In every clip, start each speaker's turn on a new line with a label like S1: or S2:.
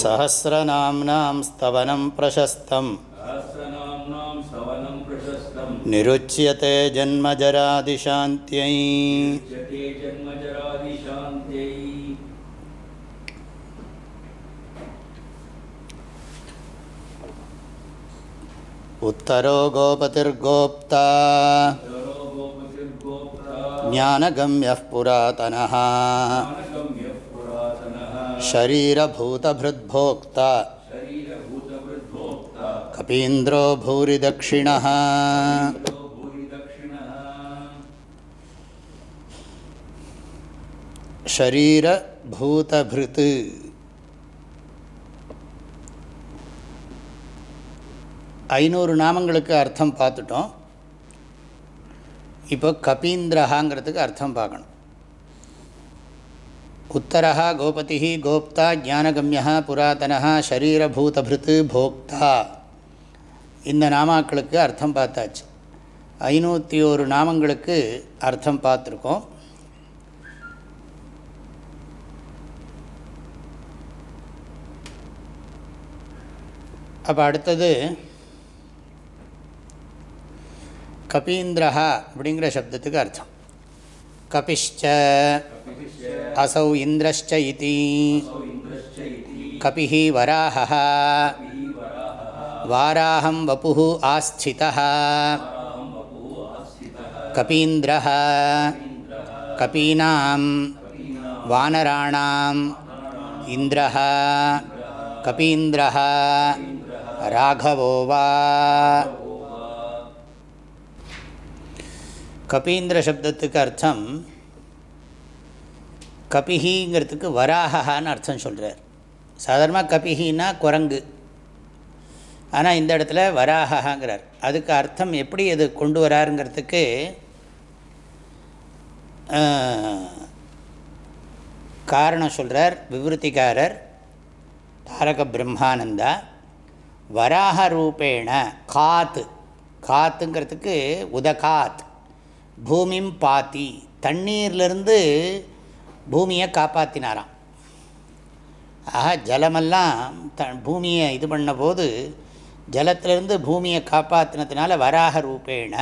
S1: सहस्रनाम्नां स्तवनं प्रशस्तं निरुच्यते उत्तरो गोपतिर्गोप्ता ज्ञानगम्यः पुरातनः கபீந்திரோ कपीन्द्रो भूरिदक्षिणः शरीरभूतभृत् ஐநூறு நாமங்களுக்கு அர்த்தம் பார்த்துட்டோம் இப்போ கபீந்திரஹாங்கிறதுக்கு அர்த்தம் பார்க்கணும் உத்தரா கோபதி கோப்தா ஜானகமியா புராதனா ஷரீரபூதபிருத்து போக்தா இந்த நாமாக்களுக்கு அர்த்தம் பார்த்தாச்சு ஐநூற்றி ஒரு நாமங்களுக்கு அர்த்தம் பார்த்துருக்கோம் அப்போ அடுத்தது கபீந்திரஹா அப்படிங்கிற சப்தத்துக்கு அர்த்தம் कपिश्च असौ इन्द्रश्च इति कपिही वराहः वाराहं वपुः आस्थितः कपीन्द्रः कपीनां वानराणाम् इन्द्रः कपीन्द्रः राघवो वा கபீந்திர சப்தத்துக்கு அர்த்தம் கபிஹிங்கிறதுக்கு வராகான்னு அர்த்தம் சொல்கிறார் சாதாரணமாக கபிஹின்னா குரங்கு ஆனால் இந்த இடத்துல வராகாங்கிறார் அதுக்கு அர்த்தம் எப்படி அது கொண்டு வராருங்கிறதுக்கு காரணம் சொல்கிறார் விவருத்திக்காரர் தாரக பிரம்மானந்தா வராக ரூபேண காத்து காத்துங்கிறதுக்கு உதகாத் பூமிம் பாத்தி தண்ணீர்லேருந்து பூமியை காப்பாற்றினாராம் ஆக ஜலமெல்லாம் த பூமியை இது பண்ணபோது ஜலத்திலிருந்து பூமியை காப்பாற்றினதுனால வராக ரூபேண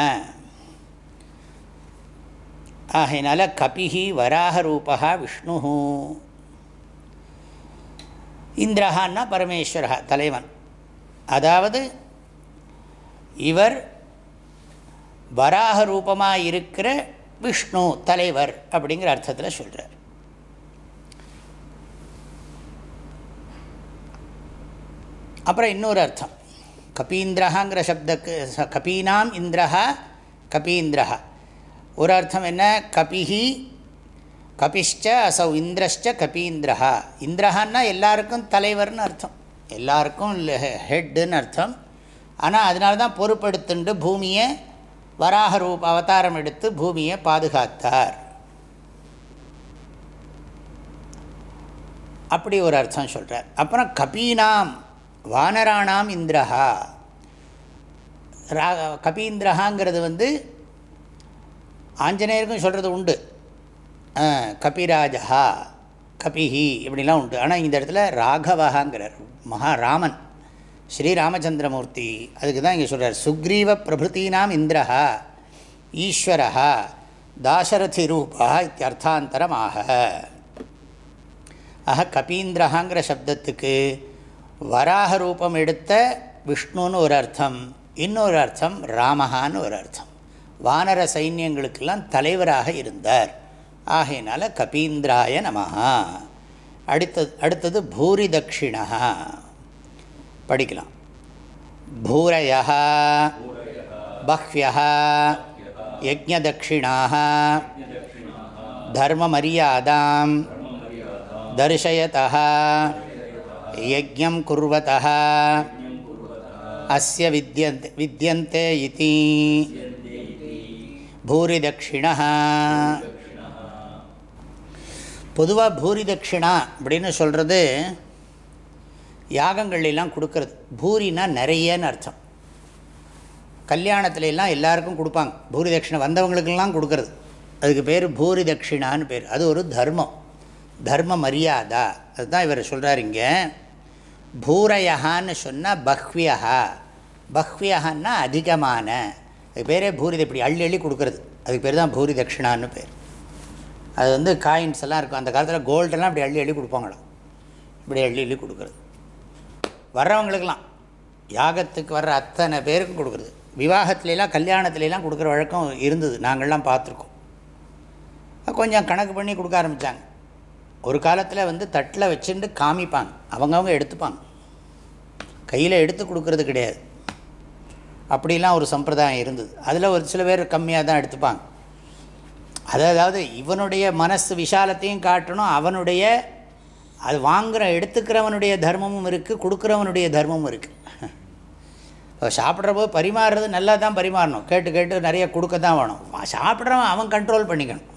S1: ஆகையினால கபிஹி வராக ரூபா விஷ்ணு இந்திரஹான்னா பரமேஸ்வரா தலைவன் அதாவது இவர் வராக ரூபமாக இருக்கிற விஷ்ணு தலைவர் அப்படிங்கிற அர்த்தத்தில் சொல்கிறார் அப்புறம் இன்னொரு அர்த்தம் கபீந்திரஹாங்கிற சப்தக்கு கபீனாம் இந்திரஹா கபீந்திரஹா ஒரு அர்த்தம் என்ன கபிஹி கபிஷ்ட அசௌ இந்திரஷ்ட கபீந்திரஹா இந்திரஹான்னா எல்லாருக்கும் தலைவர்னு அர்த்தம் எல்லாருக்கும் ஹெட்டுன்னு அர்த்தம் ஆனால் அதனால தான் பொறுப்படுத்துண்டு பூமியை வராக ரூப அவதாரம் எடுத்து பூமியை பாதுகாத்தார் அப்படி ஒரு அர்த்தம் சொல்கிறார் அப்புறம் கபீனாம் வானராணாம் இந்திரஹா ரா கபீந்திரஹாங்கிறது வந்து ஆஞ்சநேயருக்கும் சொல்கிறது உண்டு கபிராஜா கபிஹி இப்படிலாம் உண்டு ஆனால் இந்த இடத்துல ராகவஹாங்கிறார் மகாராமன் ராமன் ஸ்ரீராமச்சந்திரமூர்த்தி அதுக்கு தான் இங்கே சொல்கிறார் சுக்ரீவ பிரபுத்தினாம் இந்திரா ஈஸ்வரா தாசரதி ரூபா இத்தியர்த்தாந்தரமாக ஆக கபீந்திரஹாங்கிற சப்தத்துக்கு வராக ரூபம் எடுத்த விஷ்ணுன்னு ஒரு அர்த்தம் இன்னொரு அர்த்தம் ராமஹான்னு ஒரு அர்த்தம் வானர சைன்யங்களுக்கெல்லாம் தலைவராக இருந்தார் ஆகையினால கபீந்திராய நமஹா அடுத்தது அடுத்தது பூரி தட்சிணா படிக்கலாம் பூரையா பஹ்வியா யஜதட்சிணாக தர்மமரியாதாம் தர்ஷயதா யஜம் குர்வதா அஸ்ய வித்யந்த் வித்யந்தே இதி பூரி தட்சிணா பொதுவாக பூரி தட்சிணா அப்படின்னு சொல்கிறது யாகங்கள்லாம் கொடுக்கறது பூரினா நிறையன்னு அர்த்தம் கல்யாணத்துல எல்லாருக்கும் கொடுப்பாங்க பூரி தட்சிணை வந்தவங்களுக்கெல்லாம் கொடுக்கறது அதுக்கு பேர் பூரி தட்சிணான்னு பேர் அது ஒரு தர்மம் தர்ம மரியாதா அதுதான் இவர் சொல்கிறார் இங்கே பூரயஹான்னு சொன்னால் பஹ்வியஹா பஹ்வியஹான்னா அதிகமான அதுக்கு பேரே பூரி இப்படி அள்ளி அள்ளி கொடுக்குறது அதுக்கு பேர் தான் பூரி தட்சிணான்னு பேர் அது வந்து காயின்ஸ் எல்லாம் இருக்கும் அந்த காலத்தில் கோல்டெல்லாம் இப்படி அள்ளி அள்ளி கொடுப்பாங்களோ இப்படி அள்ளி அள்ளி கொடுக்குறது வர்றவங்களுக்கெல்லாம் யாகத்துக்கு வர்ற அத்தனை பேருக்கும் கொடுக்குறது விவாகத்துலலாம் கல்யாணத்துலலாம் கொடுக்குற வழக்கம் இருந்தது நாங்கள்லாம் பார்த்துருக்கோம் கொஞ்சம் கணக்கு பண்ணி கொடுக்க ஆரம்பித்தாங்க ஒரு காலத்தில் வந்து தட்டில் வச்சுட்டு காமிப்பாங்க அவங்கவுங்க எடுத்துப்பாங்க கையில் எடுத்து கொடுக்கறது கிடையாது அப்படிலாம் ஒரு சம்பிரதாயம் இருந்தது அதில் ஒரு சில பேர் கம்மியாக தான் எடுத்துப்பாங்க அதாவது இவனுடைய மனசு விஷாலத்தையும் காட்டணும் அவனுடைய அது வாங்குகிற எடுத்துக்கிறவனுடைய தர்மமும் இருக்குது கொடுக்குறவனுடைய தர்மமும் இருக்குது இப்போ சாப்பிட்றப்போ பரிமாறுறது நல்லா தான் பரிமாறணும் கேட்டு கேட்டு நிறைய கொடுக்க தான் வேணும் சாப்பிட்றவன் அவன் கண்ட்ரோல் பண்ணிக்கணும்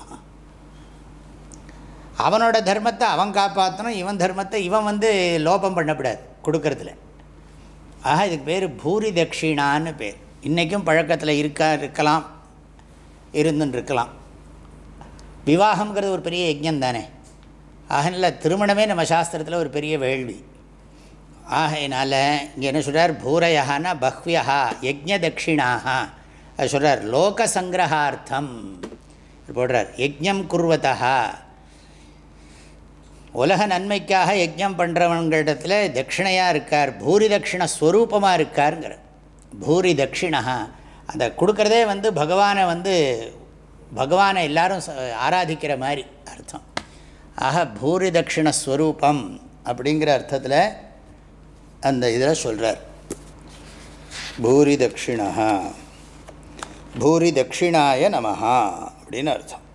S1: அவனோட தர்மத்தை அவன் காப்பாற்றணும் இவன் தர்மத்தை இவன் வந்து லோபம் பண்ணக்கூடாது கொடுக்கறதுல ஆக இதுக்கு பேர் பூரி தட்சிணான்னு பேர் இன்றைக்கும் பழக்கத்தில் இருக்கா இருக்கலாம் இருந்துன்னு இருக்கலாம் விவாகங்கிறது ஒரு பெரிய யஜ்யம் தானே ஆகனால திருமணமே நம்ம சாஸ்திரத்தில் ஒரு பெரிய வேள்வி ஆகையினால் இங்கே என்ன சொல்கிறார் பூரையானா பஹ்வியா யஜ்ய தட்சிணாக அது சொல்கிறார் லோக சங்கிரகார்த்தம் போடுறார் யஜ்யம் குர்வதா உலக நன்மைக்காக யஜ்யம் பண்ணுறவங்களிடத்தில் தட்சிணையாக இருக்கார் பூரி தட்சிண ஸ்வரூபமாக இருக்காருங்கிற பூரி தட்சிணா அந்த கொடுக்குறதே வந்து பகவானை வந்து பகவானை எல்லாரும் ஆராதிக்கிற மாதிரி அர்த்தம் ஆக பூரி தட்சிணஸ்வரூபம் அப்படிங்கிற அர்த்தத்தில் அந்த இதில் சொல்கிறார் பூரி தட்சிணா பூரி தட்சிணாய நமஹா அப்படின்னு அர்த்தம்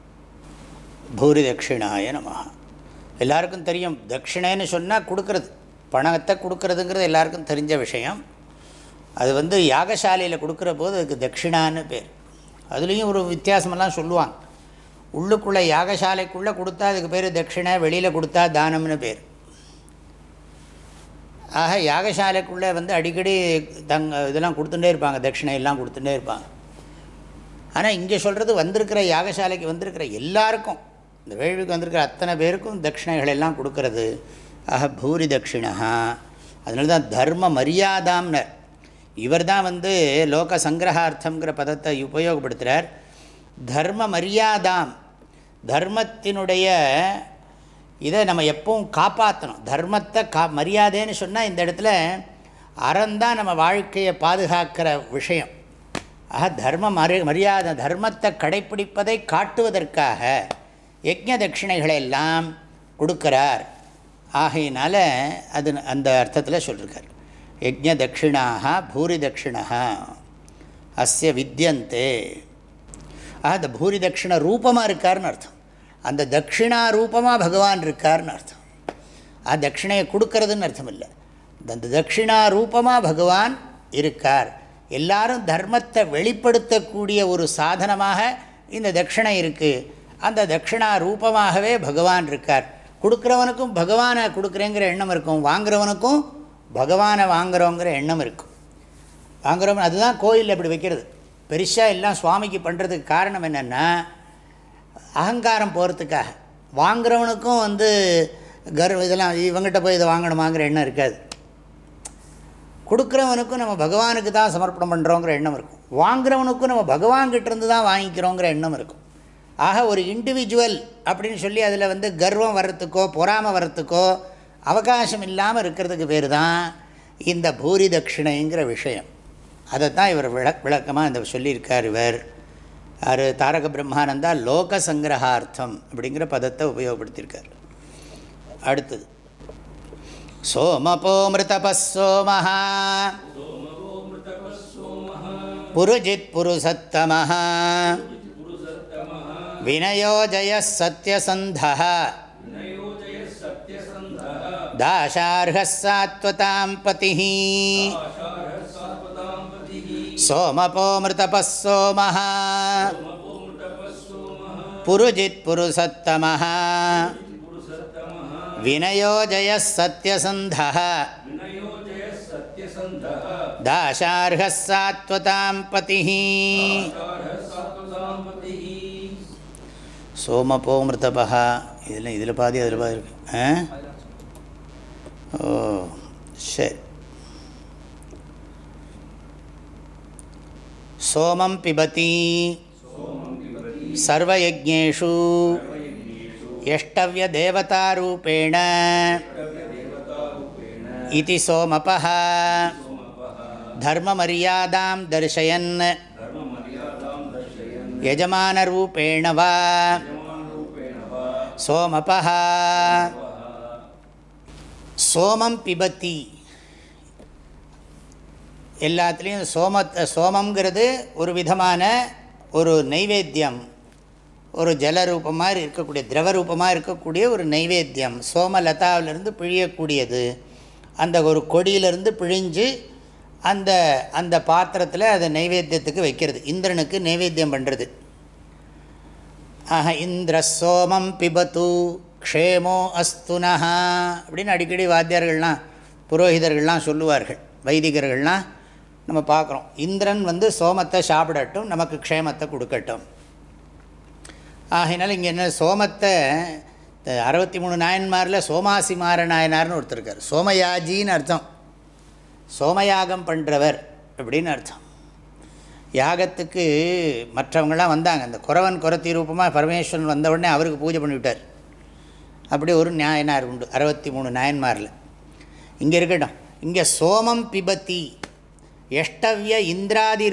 S1: பூரி தட்சிணாய நமஹா எல்லாருக்கும் தெரியும் தட்சிணைன்னு சொன்னால் கொடுக்கறது பணத்தை கொடுக்கறதுங்கிறது எல்லாருக்கும் தெரிஞ்ச விஷயம் அது வந்து யாகசாலையில் கொடுக்குற போது அதுக்கு தட்சிணான்னு பேர் அதுலேயும் ஒரு வித்தியாசமெல்லாம் சொல்லுவாங்க உள்ளுக்குள்ளே யாகசாலைக்குள்ளே கொடுத்தா அதுக்கு பேர் தட்சிணை வெளியில் கொடுத்தா தானம்னு பேர் ஆக யாகசாலைக்குள்ளே வந்து அடிக்கடி தங் இதெல்லாம் கொடுத்துட்டே இருப்பாங்க தட்சிணையெல்லாம் கொடுத்துட்டே இருப்பாங்க ஆனால் இங்கே சொல்கிறது வந்திருக்கிற யாகசாலைக்கு வந்திருக்கிற எல்லாருக்கும் இந்த வேள்விக்கு வந்திருக்கிற அத்தனை பேருக்கும் தட்சிணைகள் எல்லாம் கொடுக்கறது ஆக பூரி தட்சிணா அதனால தான் தர்ம மரியாதாம்னர் இவர் தான் வந்து லோக சங்கிரகார்த்தங்கிற பதத்தை உபயோகப்படுத்துகிறார் தர்ம மரியாதாம் தர்மத்தினுடைய இதை நம்ம எப்பவும் காப்பாற்றணும் தர்மத்தை கா மரியாதைன்னு சொன்னால் இந்த இடத்துல அறந்தான் நம்ம வாழ்க்கையை பாதுகாக்கிற விஷயம் ஆக தர்ம மரி மரியாதை தர்மத்தை கடைப்பிடிப்பதை காட்டுவதற்காக யஜ்ய தட்சிணைகளை எல்லாம் கொடுக்கிறார் ஆகையினால அது அந்த அர்த்தத்தில் சொல்லியிருக்கார் யஜ்ய தட்சிணாக பூரி தட்சிணாக அஸ்ய வித்தியந்தே ஆக இந்த பூரி தட்சிண ரூபமாக இருக்கார்னு அர்த்தம் அந்த தட்சிணா ரூபமாக பகவான் இருக்கார்னு அர்த்தம் ஆ தட்சிணையை கொடுக்கறதுன்னு அர்த்தம் இல்லை அந்த தட்சிணா ரூபமாக பகவான் இருக்கார் எல்லாரும் தர்மத்தை வெளிப்படுத்தக்கூடிய ஒரு சாதனமாக இந்த தட்சிணை இருக்குது அந்த தட்சிணா ரூபமாகவே பகவான் இருக்கார் கொடுக்குறவனுக்கும் பகவானை கொடுக்குறேங்கிற எண்ணம் இருக்கும் வாங்குறவனுக்கும் பகவானை வாங்குகிறோங்கிற எண்ணம் இருக்கும் வாங்குறவன் அதுதான் கோயிலில் இப்படி வைக்கிறது பெருசாக எல்லாம் சுவாமிக்கு பண்ணுறதுக்கு காரணம் என்னென்னா அகங்காரம் போகிறதுக்காக வாங்குறவனுக்கும் வந்து கர்வம் இதெல்லாம் இவங்ககிட்ட போய் இதை வாங்கணுமாங்கிற எண்ணம் இருக்காது கொடுக்குறவனுக்கும் நம்ம பகவானுக்கு தான் சமர்ப்பணம் பண்ணுறோங்கிற எண்ணம் இருக்கும் வாங்குறவனுக்கும் நம்ம பகவான்கிட்டேருந்து தான் வாங்கிக்கிறோங்கிற எண்ணம் இருக்கும் ஆக ஒரு இண்டிவிஜுவல் அப்படின்னு சொல்லி அதில் வந்து கர்வம் வர்றதுக்கோ பொறாமல் வர்றதுக்கோ அவகாசம் இல்லாமல் இருக்கிறதுக்கு பேர் தான் இந்த பூரி தட்சிணைங்கிற விஷயம் அதை தான் இவர் விளக் விளக்கமாக இந்த சொல்லியிருக்கார் இவர் யார் தாரக பிரம்மானந்தா லோக சங்கிரகார்த்தம் அப்படிங்கிற பதத்தை உபயோகப்படுத்தியிருக்கார் அடுத்தது சோமபோ மிருதபோமஹா புருஜித் புருஷத்தமஹா வினயோஜய சத்யசந்தா தாஷார்ஹ சாத்வதாம் பதி सोमपोमृतपः सोमः पुरुजित्पुरुषत्तमः विनयो जयः सत्यसन्धः दाशार्हः सात्वतां पतिः சோமபோமிருத்தபா இதில் இதில் பாதி அதில் பாதி இருக்கு ஓ சரி சோமம் பிபதி சர்வயஜ்ஞேஷு எஷ்டவியதேவதாரூபேண இது சோமபா தர்மமரியாதாம் தர்சயன் यजमानरूपेण वा सोमपः सोमं पिबति எல்லாத்துலேயும் சோம சோமங்கிறது ஒரு விதமான ஒரு நைவேத்தியம் ஒரு ஜல ரூபமாக இருக்கக்கூடிய திரவ ரூபமாக இருக்கக்கூடிய ஒரு நைவேத்தியம் சோமலதாவிலிருந்து பிழியக்கூடியது அந்த ஒரு கொடியிலிருந்து பிழிஞ்சு அந்த அந்த பாத்திரத்தில் அதை நைவேத்தியத்துக்கு வைக்கிறது இந்திரனுக்கு நைவேத்தியம் பண்ணுறது ஆஹ இந்திர சோமம் பிபத்து க்ஷேமோ அஸ்துனஹா அப்படின்னு அடிக்கடி வாத்தியார்கள்லாம் புரோஹிதர்கள்லாம் சொல்லுவார்கள் வைதிகர்கள்லாம் நம்ம பார்க்குறோம் இந்திரன் வந்து சோமத்தை சாப்பிடட்டும் நமக்கு க்ஷேமத்தை கொடுக்கட்டும் ஆகையினால இங்கே என்ன சோமத்தை அறுபத்தி மூணு நாயன்மாரில் சோமாசிமார நாயனார்னு ஒருத்தருக்கார் சோமயாஜின்னு அர்த்தம் சோமயாகம் பண்ணுறவர் அப்படின்னு அர்த்தம் யாகத்துக்கு மற்றவங்களாம் வந்தாங்க அந்த குறவன் குரத்தி ரூபமாக பரமேஸ்வரன் வந்த உடனே அவருக்கு பூஜை பண்ணிவிட்டார் அப்படி ஒரு நியாயனார் உண்டு அறுபத்தி மூணு நாயன்மாரில் இங்கே இருக்கட்டும் இங்கே சோமம் பிபத்தி எஷ்டவிய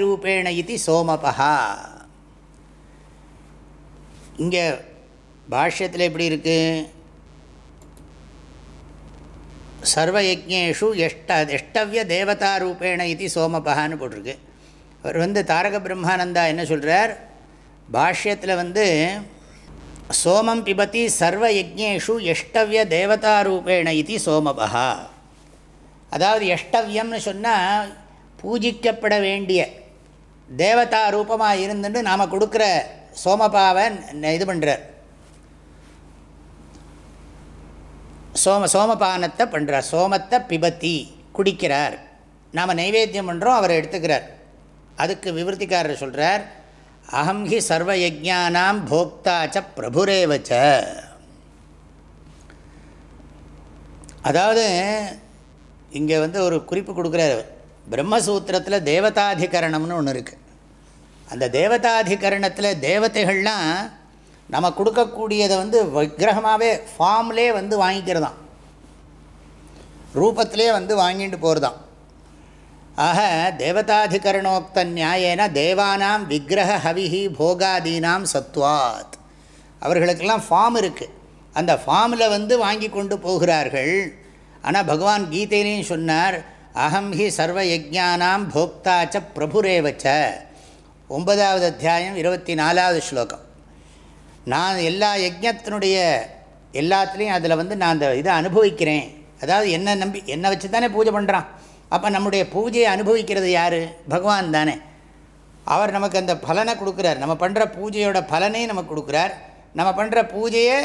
S1: ரூபேண இது சோமபகா இங்கே பாஷ்யத்தில் எப்படி இருக்குது யஜேஷு எஷ்ட எஷ்டவிய தேவதா ரூபேண இது சோமபகான்னு போட்டிருக்கு அவர் வந்து தாரக பிரம்மானந்தா என்ன சொல்கிறார் பாஷ்யத்தில் வந்து சோமம் பிபதி சர்வ யஜேஷு எஷ்டவிய தேவதா ரூபேண இது சோமபகா அதாவது எஷ்டவியம்னு சொன்னால் பூஜிக்கப்பட வேண்டிய தேவதா ரூபமாக இருந்துட்டு நாம் கொடுக்குற சோமபாவை இது பண்ணுறார் சோம சோமபானத்தை பண்ணுறார் சோமத்தை பிபத்தி குடிக்கிறார் நாம் நைவேத்தியம் பண்ணுறோம் அவரை எடுத்துக்கிறார் அதுக்கு விவருத்திக்காரர் சொல்கிறார் அகம் ஹி சர்வ யஜானாம் போக்தாச்ச பிரபுரேவச்ச அதாவது இங்கே வந்து ஒரு குறிப்பு கொடுக்குறார் பிரம்மசூத்திரத்தில் தேவதாதிகரணம்னு ஒன்று இருக்குது அந்த தேவதாதிகரணத்தில் தேவதைகள்லாம் நம்ம கொடுக்கக்கூடியதை வந்து விக்கிரகமாகவே ஃபார்ம்லே வந்து வாங்கிக்கிறதாம் ரூபத்திலே வந்து வாங்கிட்டு போகிறதாம் ஆக தேவதாதிகரணோக்த நியாயேன தேவானாம் விக்கிரக ஹவிஹி போகாதீனாம் சத்வாத் அவர்களுக்கெல்லாம் ஃபார்ம் இருக்குது அந்த ஃபார்மில் வந்து வாங்கி கொண்டு போகிறார்கள் ஆனால் பகவான் கீதையிலையும் சொன்னார் அகம் ஹி சர்வ யஜானாம் போக்தாச்ச பிரபுரேவச்ச ஒன்பதாவது அத்தியாயம் இருபத்தி நாலாவது ஸ்லோகம் நான் எல்லா யஜத்தினுடைய எல்லாத்துலேயும் அதில் வந்து நான் அந்த இதை அனுபவிக்கிறேன் அதாவது என்ன நம்பி என்னை வச்சு தானே பூஜை பண்ணுறான் அப்போ நம்முடைய பூஜையை அனுபவிக்கிறது யார் பகவான் தானே அவர் நமக்கு அந்த பலனை கொடுக்குறார் நம்ம பண்ணுற பூஜையோட பலனையும் நமக்கு கொடுக்குறார் நம்ம பண்ணுற பூஜையை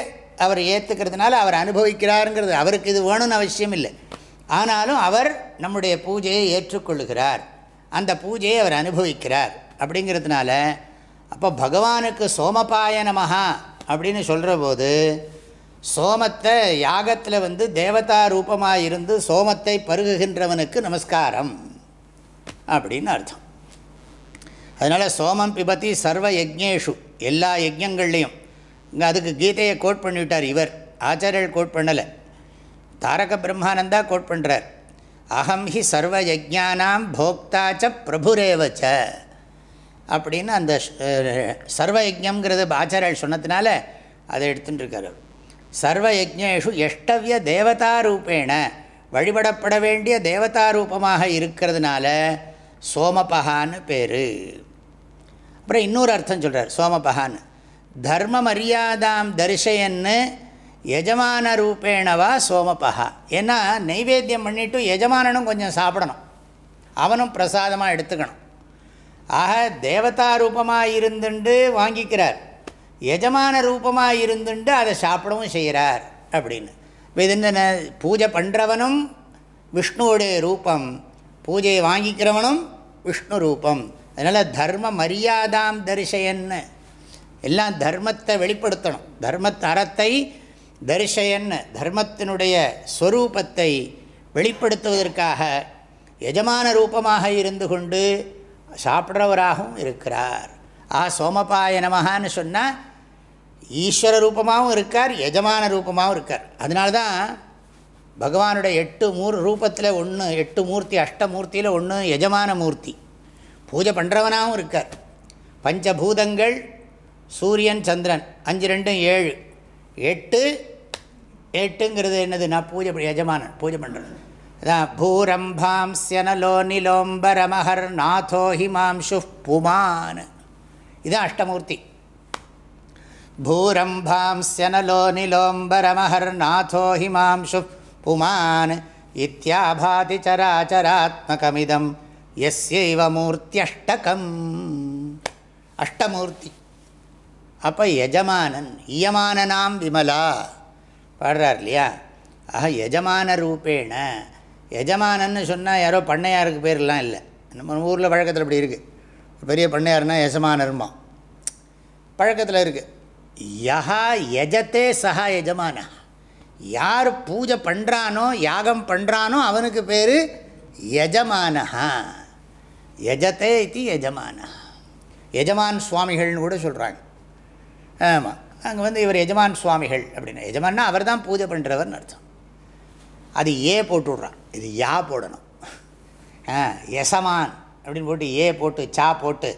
S1: அவர் ஏற்றுக்கிறதுனால அவர் அனுபவிக்கிறாருங்கிறது அவருக்கு இது வேணும்னு அவசியம் இல்லை ஆனாலும் அவர் நம்முடைய பூஜையை ஏற்றுக்கொள்ளுகிறார் அந்த பூஜையை அவர் அனுபவிக்கிறார் அப்படிங்கிறதுனால அப்போ பகவானுக்கு சோமபாய நமஹா அப்படின்னு சொல்கிற போது சோமத்தை யாகத்தில் வந்து தேவதா ரூபமாக இருந்து சோமத்தை பருகுகின்றவனுக்கு நமஸ்காரம் அப்படின்னு அர்த்தம் அதனால் சோமம் பிபத்தி சர்வ யஜ்னேஷு எல்லா யஜ்யங்கள்லேயும் அதுக்கு கீதையை கோட் பண்ணிவிட்டார் இவர் ஆச்சாரியர்கள் கோட் பண்ணலை தாரக பிரம்மானந்தா கோட் பண்ணுறார் அகம் ஹி சர்வ யஜானாம் போக்தாச்ச பிரபுரேவச்ச அப்படின்னு அந்த சர்வ யஜம்ங்கிறது ஆச்சாரியர் சொன்னதுனால அதை எடுத்துட்டுருக்காரு சர்வ யஜேஷு எஷ்டவிய தேவதாரூபேண வழிபடப்பட வேண்டிய தேவதாரூபமாக இருக்கிறதுனால சோமபகான்னு பேர் அப்புறம் இன்னொரு அர்த்தம் சொல்கிறார் சோமபகான்னு தர்ம மரியாதாம் தரிசையன்னு எஜமான ரூபேணவா சோமப்பகா ஏன்னா நைவேத்தியம் பண்ணிவிட்டு எஜமானனும் கொஞ்சம் சாப்பிடணும் அவனும் பிரசாதமாக எடுத்துக்கணும் ஆக தேவதா ரூபமாக இருந்துண்டு வாங்கிக்கிறார் எஜமான ரூபமாக இருந்துண்டு அதை சாப்பிடவும் செய்கிறார் அப்படின்னு இப்போ இது பூஜை பண்ணுறவனும் விஷ்ணுவோடைய ரூபம் பூஜையை வாங்கிக்கிறவனும் விஷ்ணு ரூபம் அதனால் தர்ம மரியாதாம் தரிசையன்னு எல்லாம் தர்மத்தை வெளிப்படுத்தணும் தர்மத்தரத்தை தரிசையன் தர்மத்தினுடைய ஸ்வரூபத்தை வெளிப்படுத்துவதற்காக எஜமான ரூபமாக இருந்து கொண்டு சாப்பிட்றவராகவும் இருக்கிறார் ஆ சோமபாய நமகான்னு சொன்னால் ஈஸ்வர ரூபமாகவும் இருக்கார் எஜமான ரூபமாகவும் இருக்கார் அதனால தான் பகவானுடைய எட்டு மூர் ரூபத்தில் ஒன்று எட்டு மூர்த்தி அஷ்டமூர்த்தியில் ஒன்று எஜமான மூர்த்தி பூஜை பண்ணுறவனாகவும் இருக்கார் பஞ்சபூதங்கள் சூரியன் சந்திரன் அஞ்சு ரெண்டும் ஏழு எட்டு எட்டுங்கிறது என்னது நான் பூஜை எஜமானன் பூஜை பண்ணுறேன் அதான் பூரம்பாம்ஸ்யனலோ நிலோம்பரமஹர் நாதோ ஹிமாம்சு புமான் இதுதான் அஷ்டமூர்த்தி பூரம்பாம்ஸ்யனலோ நிலோம்பரமஹர் நாதோ ஹிமாம்சு புமான் இத்தியாபாதி சராச்சராத்மகமிதம் எஸ்யைவ மூர்த்தியஷ்டகம் அஷ்டமூர்த்தி அப்போ எஜமானன் நாம் விமலா பாடுறார் இல்லையா ஆக எஜமான ரூபேண யஜமானன்னு சொன்னால் யாரோ பண்ணையாருக்கு பேர்லாம் இல்லை நம்ம ஊரில் பழக்கத்தில் இப்படி இருக்குது பெரிய பண்ணையார்னா யஜமானருமா பழக்கத்தில் இருக்குது யஹா யஜத்தே சஹா எஜமான யார் பூஜை பண்ணுறானோ யாகம் பண்ணுறானோ அவனுக்கு பேர் யஜமானா யஜத்தே இது யஜமான யஜமான் சுவாமிகள்னு கூட சொல்கிறாங்க ஆமாம் அங்கே வந்து இவர் எஜமான் சுவாமிகள் அப்படின்னு எஜமான்னா அவர் தான் பூஜை பண்ணுறவர்னு அர்த்தம் அது ஏ போட்டு விட்றான் இது யா போடணும் ஆ எசமான் அப்படின்னு போட்டு ஏ போட்டு சா போட்டு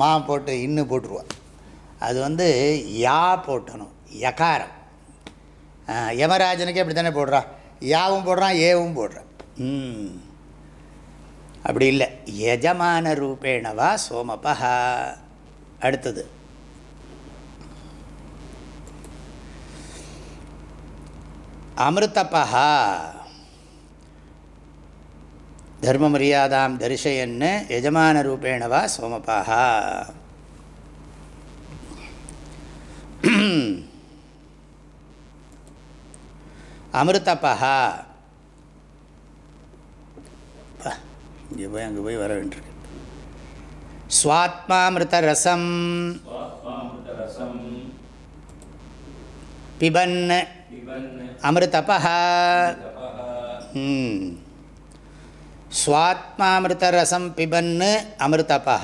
S1: மா போட்டு இன்னு போட்டுருவான் அது வந்து யா போட்டணும் யகாரம் யமராஜனுக்கே அப்படி தானே போடுறான் யாவும் போடுறான் ஏவும் போடுறான் அப்படி இல்லை எஜமான ரூபேணவா சோமபா அடுத்தது அமிர்தபா தர்ம மரியாதாம் தரிசையன்னு எஜமான ரூபேணவா சோமபாக அமிர்தபா இங்கே போய் அங்கே போய் வர வேண்டியிருக்கு சுவாத்மாமிருதரசம் பிபன் அமிர்தபா ஸ்வாத்மாமிருதரசம் பிபன்னு அமிர்தபா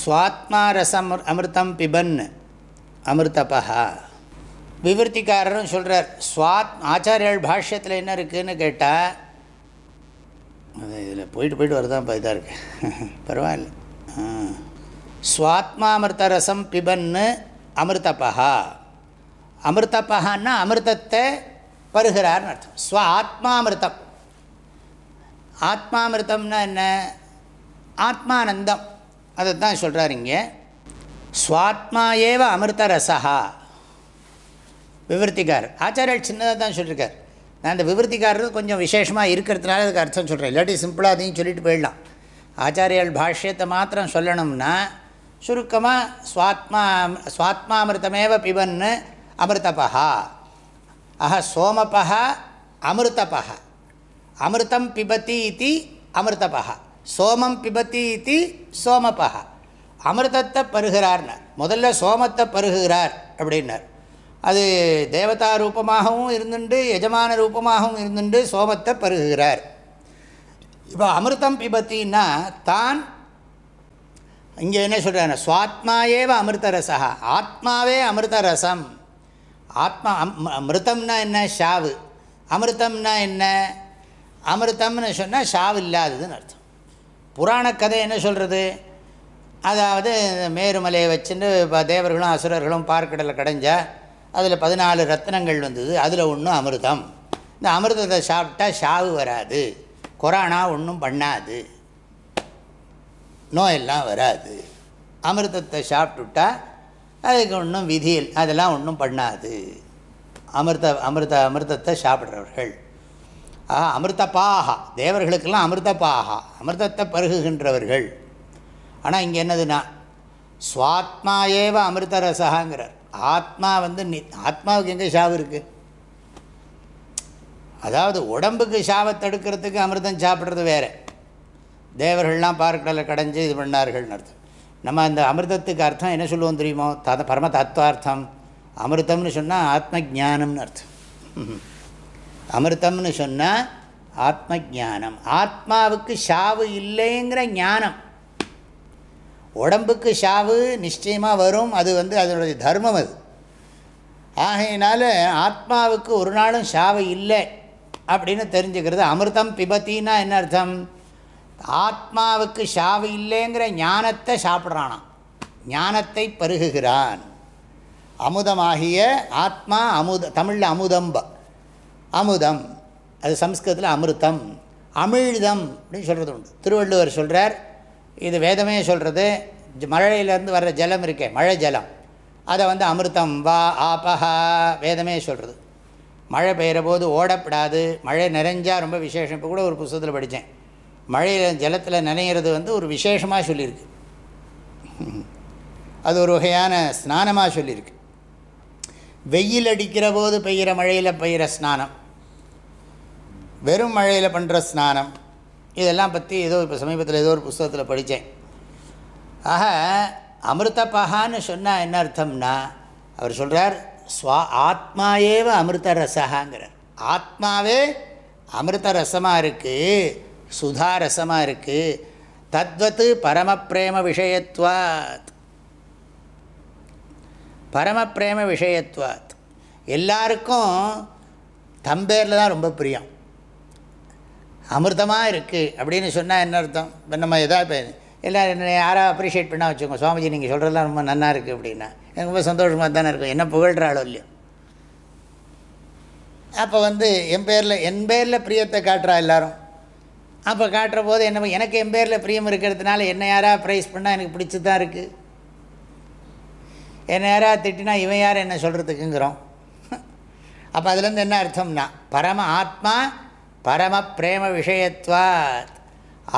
S1: ஸ்வாத்மா ரசம் அமிர்தம் பிபன்னு அமிர்தபா விவருத்திக்காரரும் சொல்கிறார் ஸ்வாத் ஆச்சாரியர்கள் பாஷ்யத்தில் என்ன இருக்குதுன்னு கேட்டால் அது இதில் போயிட்டு போயிட்டு வரதான்ப்பா இதாக இருக்கு பரவாயில்ல ஸ்வாத்மாமிருத ரசம் பிபன்னு அமிர்தபா அமிர்தப்பகான்னா அமிர்தத்தை பருகிறார்னு அர்த்தம் ஸ்வ ஆத்மாமிருத்தம் ஆத்மாமிருத்தம்னா என்ன ஆத்மானந்தம் அதை தான் சொல்கிறார் இங்கே ஸ்வாத்மா ஏவ அமிர்த ரசா விவருத்திக்கார் ஆச்சாரியர் சின்னதாக தான் சொல்லியிருக்கார் நான் அந்த விவருத்திக்காரர் கொஞ்சம் விசேஷமாக இருக்கிறதுனால அதுக்கு அர்த்தம் சொல்கிறேன் இல்லாட்டி சிம்பிளாக அதையும் சொல்லிட்டு போயிடலாம் ஆச்சாரியால் பாஷ்யத்தை மாத்திரம் சொல்லணும்னா சுருக்கமாக ஸ்வாத்மா ஸ்வாத்மாமிர்தமேவ பிபன்னு அமிர்தபா அஹ சோமபா அமிர்தபா அமிர்தம் பிபத்தி இது அமிர்தபா சோமம் பிபத்தி இது சோமபா அமிர்தத்தை பருகிறார்னார் முதல்ல சோமத்தை பருகுகிறார் அப்படின்னார் அது தேவதா ரூபமாகவும் இருந்துண்டு எஜமான ரூபமாகவும் இருந்துண்டு சோமத்தை பருகுகிறார் இப்போ அமிர்தம் பிபத்தின்னா தான் இங்கே என்ன சொல்கிறாங்க சுவாத்மாயேவ ஏவ அமிர்தரசா ஆத்மாவே அமிர்தரசம் ஆத்மா அம் மிருத்தம்னா என்ன ஷாவு அமிர்தம்னா என்ன அமிர்தம்னு சொன்னால் ஷாவு இல்லாததுன்னு அர்த்தம் புராண கதை என்ன சொல்கிறது அதாவது மேருமலையை வச்சுட்டு இப்போ தேவர்களும் அசுரர்களும் பார்க்கடலை கடைஞ்சா அதில் பதினாலு ரத்னங்கள் வந்தது அதில் ஒன்றும் அமிர்தம் இந்த அமிர்தத்தை சாப்பிட்டா ஷாவு வராது கொரோனா ஒன்றும் பண்ணாது நோயெல்லாம் வராது அமிர்தத்தை சாப்பிட்டுட்டா அதுக்கு ஒன்றும் விதியில் அதெல்லாம் ஒன்றும் பண்ணாது அமிர்த அமிர்த அமிர்தத்தை சாப்பிட்றவர்கள் ஆஹா அமிர்தப்பாகா தேவர்களுக்கெல்லாம் அமிர்தப்பாகா அமிர்தத்தை பருகுகின்றவர்கள் ஆனால் இங்கே என்னதுன்னா சுவாத்மா ஏவ ரசகாங்கிறார் ஆத்மா வந்து நி ஆத்மாவுக்கு எங்கே சாவு இருக்குது அதாவது உடம்புக்கு சாவை தடுக்கிறதுக்கு அமிர்தம் சாப்பிட்றது வேறு தேவர்கள்லாம் பார்க்கடலை கடைஞ்சு இது பண்ணார்கள்னு அர்த்தம் நம்ம அந்த அமிர்தத்துக்கு அர்த்தம் என்ன சொல்லுவோம் தெரியுமோ தத பரம தத்துவார்த்தம் அமிர்தம்னு சொன்னால் ஆத்ம ஜானம்னு அர்த்தம் அமிர்தம்னு சொன்னால் ஆத்ம ஜானம் ஆத்மாவுக்கு ஷாவு இல்லைங்கிற ஞானம் உடம்புக்கு ஷாவு நிச்சயமாக வரும் அது வந்து அதனுடைய தர்மம் அது ஆகையினால ஆத்மாவுக்கு ஒரு நாளும் ஷாவு இல்லை அப்படின்னு தெரிஞ்சுக்கிறது அமிர்தம் பிபத்தின்னா என்ன அர்த்தம் ஆத்மாவுக்கு சாவு இல்லைங்கிற ஞானத்தை சாப்பிட்றானாம் ஞானத்தை பருகுகிறான் அமுதமாகிய ஆத்மா அமுத தமிழில் அமுதம்ப அமுதம் அது சம்ஸ்கிருதத்தில் அமிர்தம் அமிழ்தம் அப்படின்னு சொல்கிறது உண்டு திருவள்ளுவர் சொல்கிறார் இது வேதமே சொல்கிறது மழையிலேருந்து வர்ற ஜலம் இருக்கே மழை ஜலம் அதை வந்து அமிர்தம் வா ஆபஹா வேதமே சொல்கிறது மழை பெய்கிற போது ஓடப்படாது மழை நிறைஞ்சால் ரொம்ப விசேஷம் இப்போ கூட ஒரு புஸ்தகத்தில் படித்தேன் மழையில் ஜலத்தில் நினைகிறது வந்து ஒரு விசேஷமாக சொல்லியிருக்கு அது ஒரு வகையான ஸ்நானமாக சொல்லியிருக்கு வெயில் அடிக்கிற போது பெய்கிற மழையில் பெய்கிற ஸ்நானம் வெறும் மழையில் பண்ணுற ஸ்நானம் இதெல்லாம் பற்றி ஏதோ இப்போ சமீபத்தில் ஏதோ ஒரு புஸ்தகத்தில் படித்தேன் ஆக அமிர்தபகான்னு சொன்னால் என்ன அர்த்தம்னா அவர் சொல்கிறார் ஸ்வா ஆத்மாவே அமிர்த ரசகாங்கிறார் ஆத்மாவே அமிர்த ரசமாக இருக்குது சுதாரசமாக இருக்குது தத்வத்து விஷயத்துவாத் பரம பிரேம விஷயத்துவாத் எல்லாருக்கும் தம்பேரில் தான் ரொம்ப பிரியம் அமிர்தமாக இருக்குது அப்படின்னு சொன்னால் என்ன அர்த்தம் இப்போ நம்ம எதாவது இப்போ எல்லோரும் என்ன யாரோ அப்ரிஷியேட் பண்ணால் வச்சுக்கோங்க சுவாமிஜி நீங்கள் சொல்கிறதுலாம் ரொம்ப நல்லா இருக்குது அப்படின்னா எனக்கு ரொம்ப சந்தோஷமாக தானே இருக்கும் என்ன புகழ்கிறாளோ இல்லையோ அப்போ வந்து என் பேரில் என் பேரில் பிரியத்தை காட்டுறா எல்லோரும் அப்போ காட்டுற போது என்ன எனக்கு என் பேரில் பிரியம் இருக்கிறதுனால என்ன யாராக ப்ரைஸ் பண்ணால் எனக்கு பிடிச்சி தான் இருக்குது என்ன யாராக திட்டினா இவன் யார் என்ன சொல்கிறதுக்குங்கிறோம் அப்போ அதுலேருந்து என்ன அர்த்தம்னா பரம ஆத்மா பரம பிரேம விஷயத்வா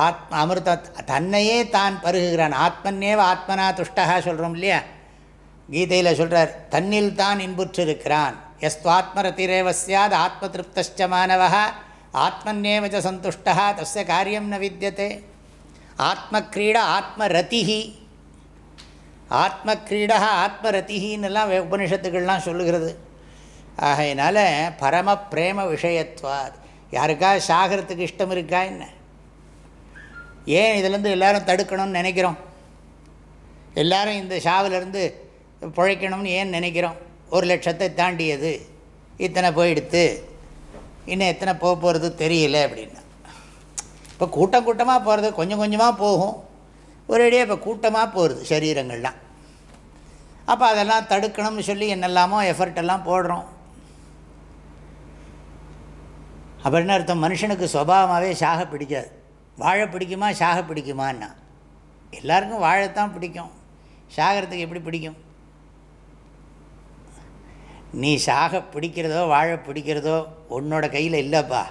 S1: ஆத்மா அமிர்த தன்னையே தான் பருகுகிறான் ஆத்மன்னேவ ஆத்மனா துஷ்டகா சொல்கிறோம் இல்லையா கீதையில் சொல்கிறார் தன்னில் தான் இன்புற்றிருக்கிறான் எஸ்வாத்மரத்திரேவ ஆத்ம திருப்தச்ச மாணவா ஆத்மன்யேவ சந்துஷ்டா தஸ்ய காரியம் ந வித்தியதே ஆத்மக்ரீடா ஆத்மரதிஹி ஆத்மக்ரீடா ஆத்மரதிஹின்னெல்லாம் உபனிஷத்துக்கள்லாம் சொல்லுகிறது ஆகையினால பரம பிரேம விஷயத்துவாத் யாருக்கா சாகரத்துக்கு இஷ்டம் இருக்கா என்ன ஏன் இதிலேருந்து எல்லோரும் தடுக்கணும்னு நினைக்கிறோம் எல்லோரும் இந்த சாவிலேருந்து பிழைக்கணும்னு ஏன் நினைக்கிறோம் ஒரு லட்சத்தை தாண்டியது இத்தனை போயிடுத்து இன்னும் எத்தனை போக போகிறது தெரியல அப்படின்னா இப்போ கூட்டம் கூட்டமாக போகிறது கொஞ்சம் கொஞ்சமாக போகும் ஒரேடியாக இப்போ கூட்டமாக போகிறது சரீரங்கள்லாம் அப்போ அதெல்லாம் தடுக்கணும்னு சொல்லி என்னெல்லாமோ எஃபர்ட் எல்லாம் போடுறோம் அப்படின்னு அர்த்தம் மனுஷனுக்கு சுபாவமாகவே சாக பிடிக்காது வாழை பிடிக்குமா சாக பிடிக்குமான்னா எல்லாருக்கும் வாழைத்தான் பிடிக்கும் சாகிறதுக்கு எப்படி பிடிக்கும் நீ சாக பிடிக்கிறதோ வாழ பிடிக்கிறதோ உன்னோட கையில் இல்லைப்பா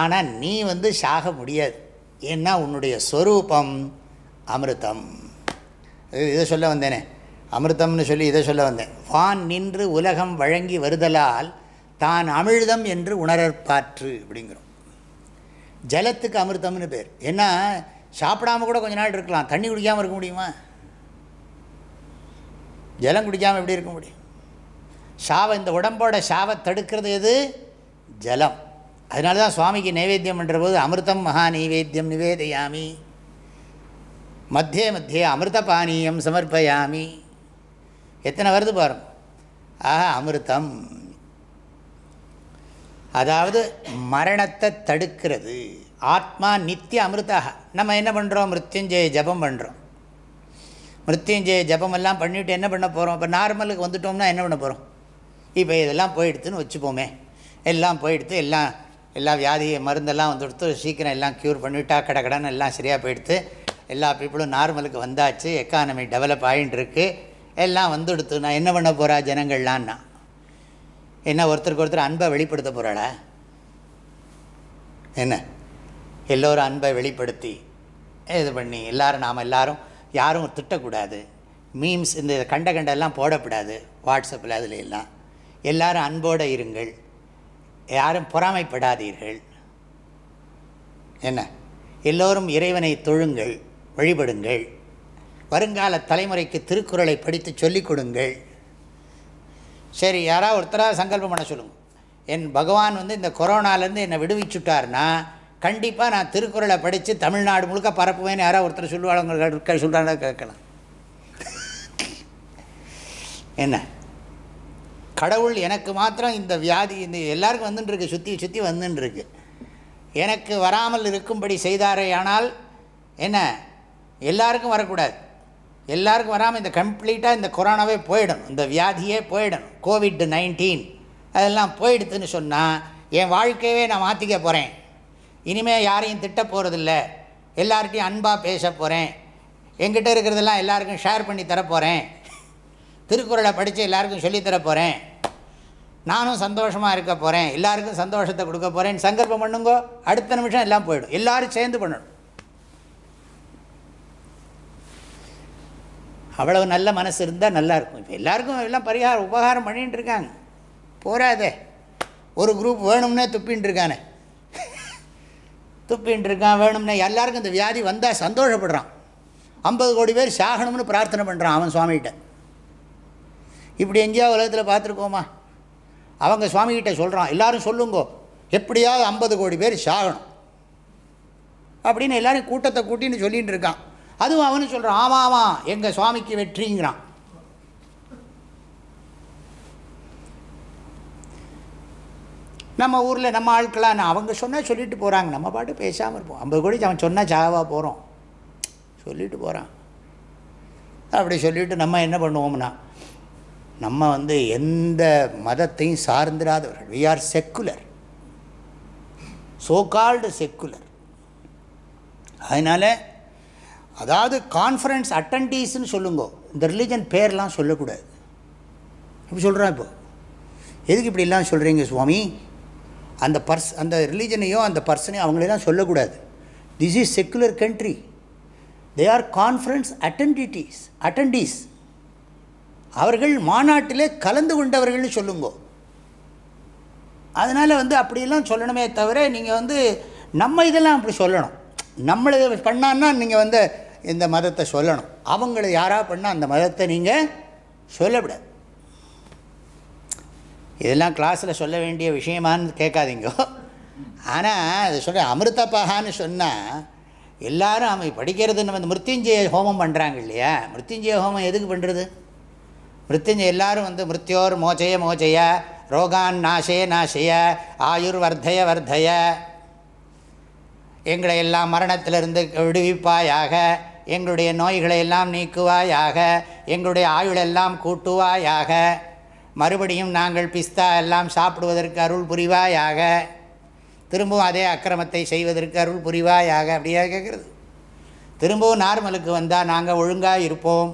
S1: ஆனால் நீ வந்து சாக முடியாது ஏன்னா உன்னுடைய ஸ்வரூபம் அமிர்தம் இதை சொல்ல வந்தேனே அமிர்தம்னு சொல்லி இதை சொல்ல வந்தேன் வான் நின்று உலகம் வழங்கி வருதலால் தான் அமிழ்தம் என்று உணர்பாற்று அப்படிங்கிறோம் ஜலத்துக்கு அமிர்தம்னு பேர் ஏன்னா சாப்பிடாமல் கூட கொஞ்ச நாள் இருக்கலாம் தண்ணி குடிக்காமல் இருக்க முடியுமா ஜலம் குடிக்காமல் எப்படி இருக்க முடியும் சாவை இந்த உடம்போட சாவை தடுக்கிறது எது ஜலம் அதனால தான் சுவாமிக்கு நைவேத்தியம் பண்ணுறபோது அமிர்தம் மகா நைவேத்தியம் நிவேதையாமி மத்தியே மத்தியே அமிர்த பானியம் சமர்ப்பயாமி எத்தனை வருது பாரு ஆஹா அமிர்தம் அதாவது மரணத்தை தடுக்கிறது ஆத்மா நித்திய அமிர்தாக நம்ம என்ன பண்ணுறோம் மிருத்யுஞ்சய ஜபம் பண்ணுறோம் மிருத்யுஞ்சய ஜபமெல்லாம் பண்ணிவிட்டு என்ன பண்ண போகிறோம் இப்போ நார்மலுக்கு வந்துட்டோம்னா என்ன பண்ண போகிறோம் இப்போ இதெல்லாம் போயிடுத்துன்னு வச்சுப்போமே எல்லாம் போயிடுத்து எல்லாம் எல்லா வியாதி மருந்தெல்லாம் வந்துடுத்து சீக்கிரம் எல்லாம் க்யூர் பண்ணிவிட்டா கடன் எல்லாம் சரியாக போயிடுத்து எல்லா பீப்புளும் நார்மலுக்கு வந்தாச்சு எக்கானமி டெவலப் ஆகிட்டு இருக்குது எல்லாம் கொடுத்து நான் என்ன பண்ண போகிறா ஜனங்கள்லான்னா என்ன ஒருத்தருக்கு ஒருத்தர் அன்பை வெளிப்படுத்த போகிறாளா என்ன எல்லோரும் அன்பை வெளிப்படுத்தி இது பண்ணி எல்லோரும் நாம் எல்லோரும் யாரும் திட்டக்கூடாது மீம்ஸ் இந்த கண்ட கண்டெல்லாம் போடக்கூடாது வாட்ஸ்அப்பில் அதில் எல்லாம் எல்லாரும் அன்போடு இருங்கள் யாரும் பொறாமைப்படாதீர்கள் என்ன எல்லோரும் இறைவனை தொழுங்கள் வழிபடுங்கள் வருங்கால தலைமுறைக்கு திருக்குறளை படித்து சொல்லிக் கொடுங்கள் சரி யாராவது ஒருத்தராக சங்கல்பம் பண்ண சொல்லுங்கள் என் பகவான் வந்து இந்த கொரோனாலேருந்து என்னை விடுவிச்சுட்டார்னா கண்டிப்பாக நான் திருக்குறளை படித்து தமிழ்நாடு முழுக்க பரப்புவேன்னு யாராவது ஒருத்தர் சொல்லுவாங்க சொல்கிறாங்க கேட்கலாம் என்ன கடவுள் எனக்கு மாத்திரம் இந்த வியாதி இந்த எல்லாருக்கும் வந்துட்டுருக்கு சுற்றி சுற்றி வந்துட்டுருக்கு எனக்கு வராமல் இருக்கும்படி செய்தாரே ஆனால் என்ன எல்லாருக்கும் வரக்கூடாது எல்லாருக்கும் வராமல் இந்த கம்ப்ளீட்டாக இந்த கொரோனாவே போயிடும் இந்த வியாதியே போயிடும் கோவிட் நைன்டீன் அதெல்லாம் போயிடுதுன்னு சொன்னால் என் வாழ்க்கையவே நான் மாற்றிக்க போகிறேன் இனிமேல் யாரையும் திட்ட போகிறதில்ல எல்லார்ட்டையும் அன்பாக பேச போகிறேன் என்கிட்ட இருக்கிறதெல்லாம் எல்லாருக்கும் ஷேர் பண்ணி தரப்போகிறேன் திருக்குறளை படித்து எல்லாருக்கும் சொல்லித்தர போகிறேன் நானும் சந்தோஷமாக இருக்க போகிறேன் எல்லாருக்கும் சந்தோஷத்தை கொடுக்க போகிறேன்னு சங்கல்பம் பண்ணுங்கோ அடுத்த நிமிஷம் எல்லாம் போயிடும் எல்லோரும் சேர்ந்து பண்ணணும் அவ்வளவு நல்ல மனசு இருந்தால் நல்லாயிருக்கும் இப்போ எல்லாருக்கும் எல்லாம் பரிகாரம் உபகாரம் பண்ணிகிட்டு இருக்காங்க போராதே ஒரு குரூப் வேணும்னே துப்பின்ட்டு இருக்கானே துப்பின்ட்டு இருக்கான் வேணும்னே எல்லாருக்கும் இந்த வியாதி வந்தால் சந்தோஷப்படுறான் ஐம்பது கோடி பேர் சாகணும்னு பிரார்த்தனை பண்ணுறான் அவன் சுவாமிகிட்ட இப்படி எங்கேயா உலகத்தில் பார்த்துருக்கோமா அவங்க சுவாமிகிட்ட சொல்கிறான் எல்லோரும் சொல்லுங்கோ எப்படியாவது ஐம்பது கோடி பேர் சாகணும் அப்படின்னு எல்லோரும் கூட்டத்தை கூட்டின்னு சொல்லிகிட்டு இருக்கான் அதுவும் அவனு சொல்கிறான் ஆமாம் ஆமாம் எங்கள் சுவாமிக்கு வெற்றிங்கிறான் நம்ம ஊரில் நம்ம ஆட்களாக அவங்க சொன்னால் சொல்லிட்டு போகிறாங்க நம்ம பாட்டு பேசாமல் இருப்போம் ஐம்பது கோடி அவன் சொன்னால் சாவாக போகிறோம் சொல்லிட்டு போகிறான் அப்படி சொல்லிவிட்டு நம்ம என்ன பண்ணுவோம்னா நம்ம வந்து எந்த மதத்தையும் சார்ந்திராதவர்கள் we are secular so called secular அதனால் அதாவது கான்ஃபரன்ஸ் அட்டன்டீஸ்ன்னு சொல்லுங்கோ இந்த ரிலீஜன் பேர்லாம் சொல்லக்கூடாது இப்படி சொல்கிறான் இப்போது எதுக்கு இப்படிலாம் சொல்கிறீங்க சுவாமி அந்த பர்ஸ் அந்த ரிலீஜனையோ அந்த பர்சனையோ அவங்களெல்லாம் சொல்லக்கூடாது this is secular country they are conference attendees attendees அவர்கள் மாநாட்டிலே கலந்து கொண்டவர்கள்னு சொல்லுங்கோ அதனால் வந்து அப்படிலாம் சொல்லணுமே தவிர நீங்கள் வந்து நம்ம இதெல்லாம் அப்படி சொல்லணும் நம்மளை பண்ணான்னா நீங்கள் வந்து இந்த மதத்தை சொல்லணும் அவங்கள யாராக பண்ணால் அந்த மதத்தை நீங்கள் சொல்லக்கூடாது இதெல்லாம் கிளாஸில் சொல்ல வேண்டிய விஷயமானு கேட்காதீங்க ஆனால் அதை சொல்ல அமிர்தப்பகான்னு சொன்னால் எல்லோரும் அவன் படிக்கிறது நம்ம இந்த மிருத்யுஞ்சய ஹோமம் பண்ணுறாங்க இல்லையா மிருத்யுஞ்சய ஹோமம் எதுக்கு பண்ணுறது மிருத்யுஞ்சய எல்லாரும் வந்து மிருத்தியோர் மோஜய மோஜய ரோகான் நாசே நாசய ஆயுர் வர்தய வர்தய எங்களை எல்லாம் மரணத்திலிருந்து விடுவிப்பாயாக எங்களுடைய நோய்களை எல்லாம் நீக்குவாயாக எங்களுடைய ஆயுளெல்லாம் கூட்டுவாயாக மறுபடியும் நாங்கள் பிஸ்தா எல்லாம் சாப்பிடுவதற்கு அருள் புரிவாயாக திரும்பவும் அதே அக்கிரமத்தை செய்வதற்கு அருள் புரிவாயாக அப்படியாக கேட்குறது திரும்பவும் நார்மலுக்கு வந்தால் நாங்கள் ஒழுங்காக இருப்போம்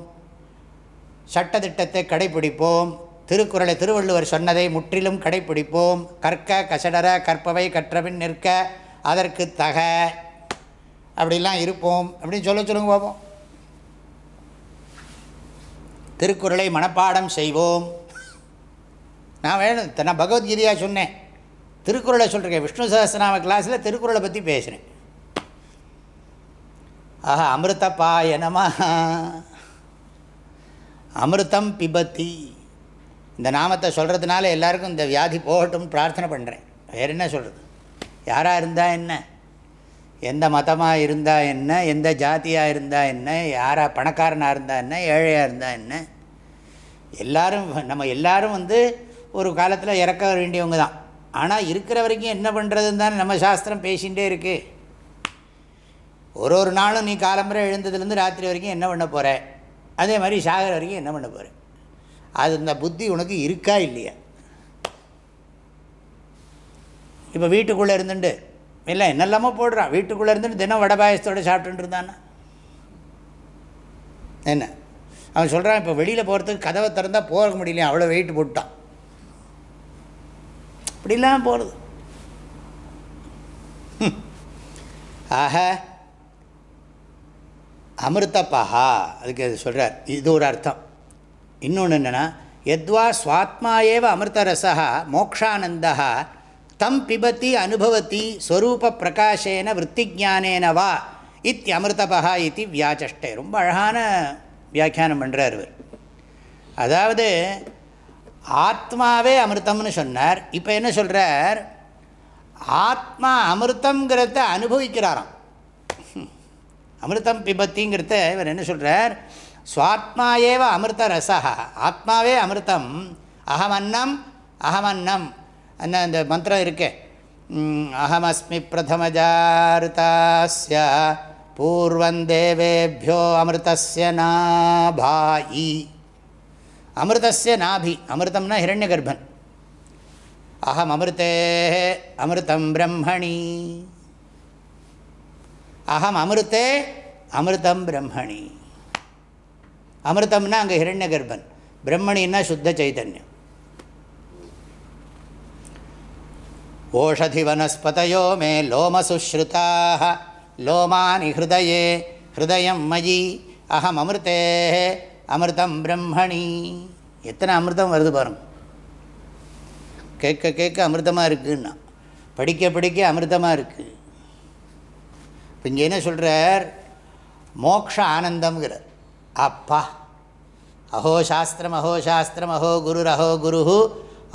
S1: சட்டத்திட்டத்தை கடைபிடிப்போம் திருக்குறளை திருவள்ளுவர் சொன்னதை முற்றிலும் கடைபிடிப்போம் கற்க கசடர கற்பவை கற்றபின் நிற்க அதற்கு தக அப்படிலாம் இருப்போம் அப்படின்னு சொல்ல சொல்லுங்க பார்ப்போம் திருக்குறளை மனப்பாடம் செய்வோம் நான் வேணும் நான் பகவத்கீதையாக சொன்னேன் திருக்குறளை சொல்கிறேன் விஷ்ணு சகசிரநாம கிளாஸில் திருக்குறளை பற்றி பேசுகிறேன் ஆஹா அமிர்தப்பா என்னம்மா அமிர்தம் பிபத்தி இந்த நாமத்தை சொல்கிறதுனால எல்லாருக்கும் இந்த வியாதி போகட்டும்னு பிரார்த்தனை பண்ணுறேன் வேறு என்ன சொல்கிறது யாராக இருந்தால் என்ன எந்த மதமாக இருந்தால் என்ன எந்த ஜாதியாக இருந்தால் என்ன யாராக பணக்காரனாக இருந்தால் என்ன ஏழையாக இருந்தால் என்ன எல்லோரும் நம்ம எல்லோரும் வந்து ஒரு காலத்தில் இறக்க வேண்டியவங்க தான் ஆனால் இருக்கிற வரைக்கும் என்ன பண்ணுறதுன்னு தானே நம்ம சாஸ்திரம் பேசிகிட்டே இருக்குது ஒரு ஒரு நாளும் நீ காலம்புரை எழுந்ததுலேருந்து ராத்திரி வரைக்கும் என்ன பண்ண போகிற அதே மாதிரி சாகர வரைக்கும் என்ன பண்ண போகிறேன் அது இந்த புத்தி உனக்கு இருக்கா இல்லையா இப்போ வீட்டுக்குள்ளே இருந்துட்டு இல்லை என்னெல்லாமோ போடுறான் வீட்டுக்குள்ளே இருந்துட்டு தினம் வடபாயசத்தோடு சாப்பிட்டுட்டு இருந்தானா என்ன அவன் சொல்கிறான் இப்போ வெளியில் போகிறதுக்கு கதவை திறந்தால் போக முடியலையா அவ்வளோ வெயிட் போட்டான் இப்படிலாம் போகிறது ஆஹா அமிர்தபா அதுக்கு அது சொல்கிறார் இது ஒரு அர்த்தம் இன்னொன்று என்னென்னா எத்வா சுவாத்மா ஏவ அமிர்தரசா மோக்ஷானந்தா தம் பிபத்தி அனுபவத்தி ஸ்வரூப பிரகாஷேன விற்த்திஜானேன வா இத்தி அமிர்தபா இத்தி வியாச்சஷ்டை ரொம்ப அழகான வியாக்கியானம் பண்ணுறார் இவர் அதாவது ஆத்மாவே அமிர்தம்னு சொன்னார் இப்போ என்ன சொல்கிறார் ஆத்மா அமிர்தங்கிறத அனுபவிக்கிறாராம் அமிர்தம் பிபத்திங்கிறத இவர் என்ன சொல்கிறார் சுவாத்மா ஏவ அமிர்த ரசா ஆத்மாவே அமிர்தம் அகமன்னம் அகமன்னம் அந்த அந்த மந்திரம் இருக்கே அகமஸ்மி பிரதமஜாருதாஸ்ய பூர்வம் தேவேபியோ அமிர்தஸ்ய நாபாயி அமிர்தசிய நாபி அமிர்தம்னா ஹிரண்ய கர்ப்பன் அகம் அமிர்தே அமிர்தம் பிரம்மணி அகம் அமிர்தே அமிர்தம் பிரம்மணி அமிர்தம்னா அங்கே ஹிரண்ய கர்ப்பன் பிரம்மணின்னா சுத்த சைதன்யம் ஓஷதி வனஸ்பதையோ மே லோமசுஸ்ருதா லோமானி ஹிருதயே ஹிருதயம் மயி அகம் அமிர்தே அமிர்தம் பிரம்மணி எத்தனை அமிர்தம் வருது பாருங்க கேட்க கேட்க அமிர்தமாக இருக்குன்னா படிக்க படிக்க அமிர்தமாக இருக்குது இப்போ இங்கே என்ன சொல்கிறார் மோக்ஷ ஆனந்தம்ங்கிறார் அப்பா அஹோ சாஸ்திரம் அஹோ சாஸ்திரம் அஹோ குரு அஹோ குரு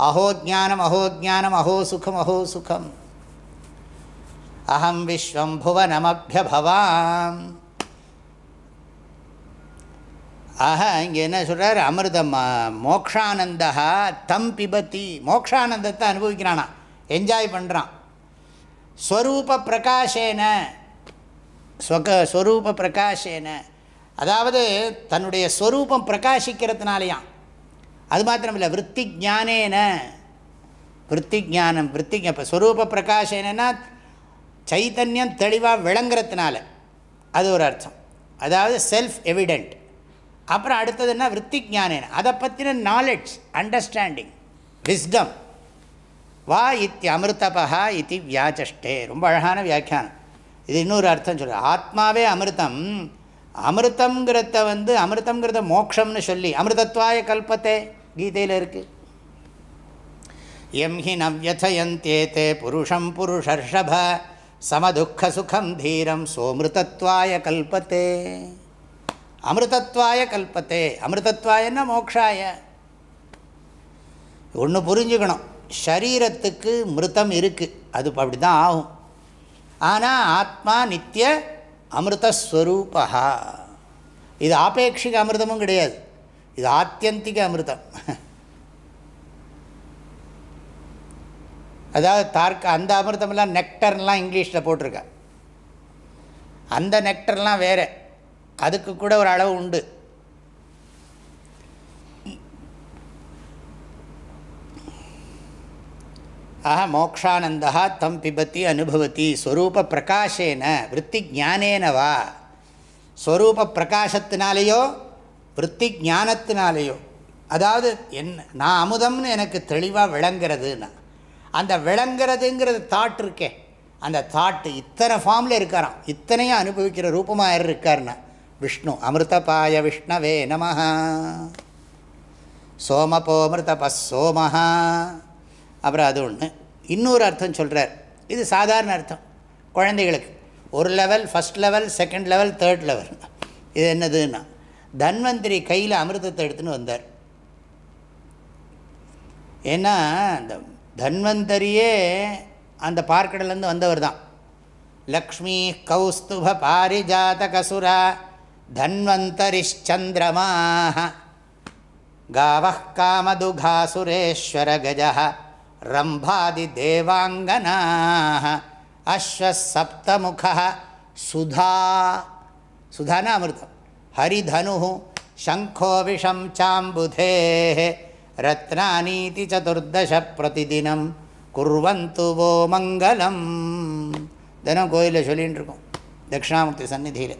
S1: அஹோ ஜானம் அஹோ ஜானம் அஹோ சுகம் அஹோ சுகம் அஹம் விஸ்வம் புவனமபியபவாம் ஆஹ இங்கே என்ன சொல்கிறார் அமிர்தம் மோக்ஷானந்தா தம் பிபத்தி மோக்ஷானந்தத்தை அனுபவிக்கிறானா என்ஜாய் பண்ணுறான் ஸ்வரூப பிரகாஷேன ஸ்வக ஸ்வரூப பிரகாஷேன அதாவது தன்னுடைய ஸ்வரூபம் பிரகாஷிக்கிறதுனாலையாம் அது மாத்திரம் இல்லை விற்பி ஜானேன விற்பி ஜானம் விற்பி இப்போ ஸ்வரூப பிரகாஷேனா சைத்தன்யம் தெளிவாக விளங்குறதுனால அது ஒரு அர்த்தம் அதாவது செல்ஃப் எவிடென்ட் அப்புறம் அடுத்ததுன்னா விற்பி ஜானேன அதை பற்றின நாலெட்ஜ் அண்டர்ஸ்டாண்டிங் விஸ்டம் வா இத்தி அமிர்தபா இத்தி வியாச்சஷ்டே ரொம்ப அழகான வியாக்கியானம் இது இன்னொரு அர்த்தம் சொல்கிறார் ஆத்மாவே அமிர்தம் அமிர்தங்கிறத வந்து அமிர்தங்கிறத மோக்ஷம்னு சொல்லி அமிர்தத்வாய கல்பத்தை கீதையில் இருக்குது எம் ஹி நவ்யதயந்தே தே புருஷம் புருஷர்ஷப சமதுக்க சுகம் தீரம் சோமிருதத்வாய கல்பத்தே அமிர்தத்வாய கல்பத்தே அமிர்தத்வாயன்னா மோக்ஷாய ஒன்று புரிஞ்சுக்கணும் சரீரத்துக்கு மிருத்தம் இருக்குது அது அப்படி தான் ஆகும் ஆனால் ஆத்மா நித்திய அமிர்தஸ்வரூபா இது ஆபேட்சிக அமிர்தமும் கிடையாது இது ஆத்தியந்திக அமிர்தம் அதாவது தார்க்க அந்த அமிர்தமெல்லாம் நெக்டர்லாம் இங்கிலீஷில் போட்டிருக்கேன் அந்த நெக்டர்லாம் வேறு அதுக்கு கூட ஒரு அளவு உண்டு ஆஹ மோக்ஷானந்தா தம் பிபத்தி அனுபவத்தி ஸ்வரூப பிரகாஷேன விற்பி ஜானேனவா ஸ்வரூப பிரகாசத்தினாலேயோ விற்பி ஜானத்தினாலேயோ அதாவது என்ன நான் அமுதம்னு எனக்கு தெளிவாக விளங்குறதுன்னா அந்த விளங்குறதுங்கிறது தாட் இருக்கே அந்த தாட்டு இத்தனை ஃபார்மில் இருக்காராம் இத்தனையும் அனுபவிக்கிற ரூபமாக இருக்காருன்னா விஷ்ணு அமிர்தபாய விஷ்ணவே நமஹா சோமபோமிருதப சோமஹா அப்புறம் அது ஒன்று இன்னொரு அர்த்தம் சொல்கிறார் இது சாதாரண அர்த்தம் குழந்தைகளுக்கு ஒரு level first level second level third level இது என்னதுன்னா தன்வந்திரி கையில் அமிர்தத்தை எடுத்துன்னு வந்தார் ஏன்னா அந்த தன்வந்தரியே அந்த பார்க்கடலேருந்து வந்தவர் தான் லக்ஷ்மி கௌஸ்துப பாரிஜாத கசுரா தன்வந்தரிச்சந்திரமாக காவ காமதுகா சுரேஸ்வர கஜா ரம்பாதிதேவாங்கனாக அஸ்வசப்தமுக சுதா சுதானா அமிர்தம் ஹரிதனு சங்கோவிஷம் சாம்புதே ரத்னானீதி சதுர்தச பிரதிதினம் குர்வந்து வோ மங்களம் தினம் கோயிலில் சொல்லின்னு இருக்கோம் தட்சிணாமூர்த்தி சந்நிதியில்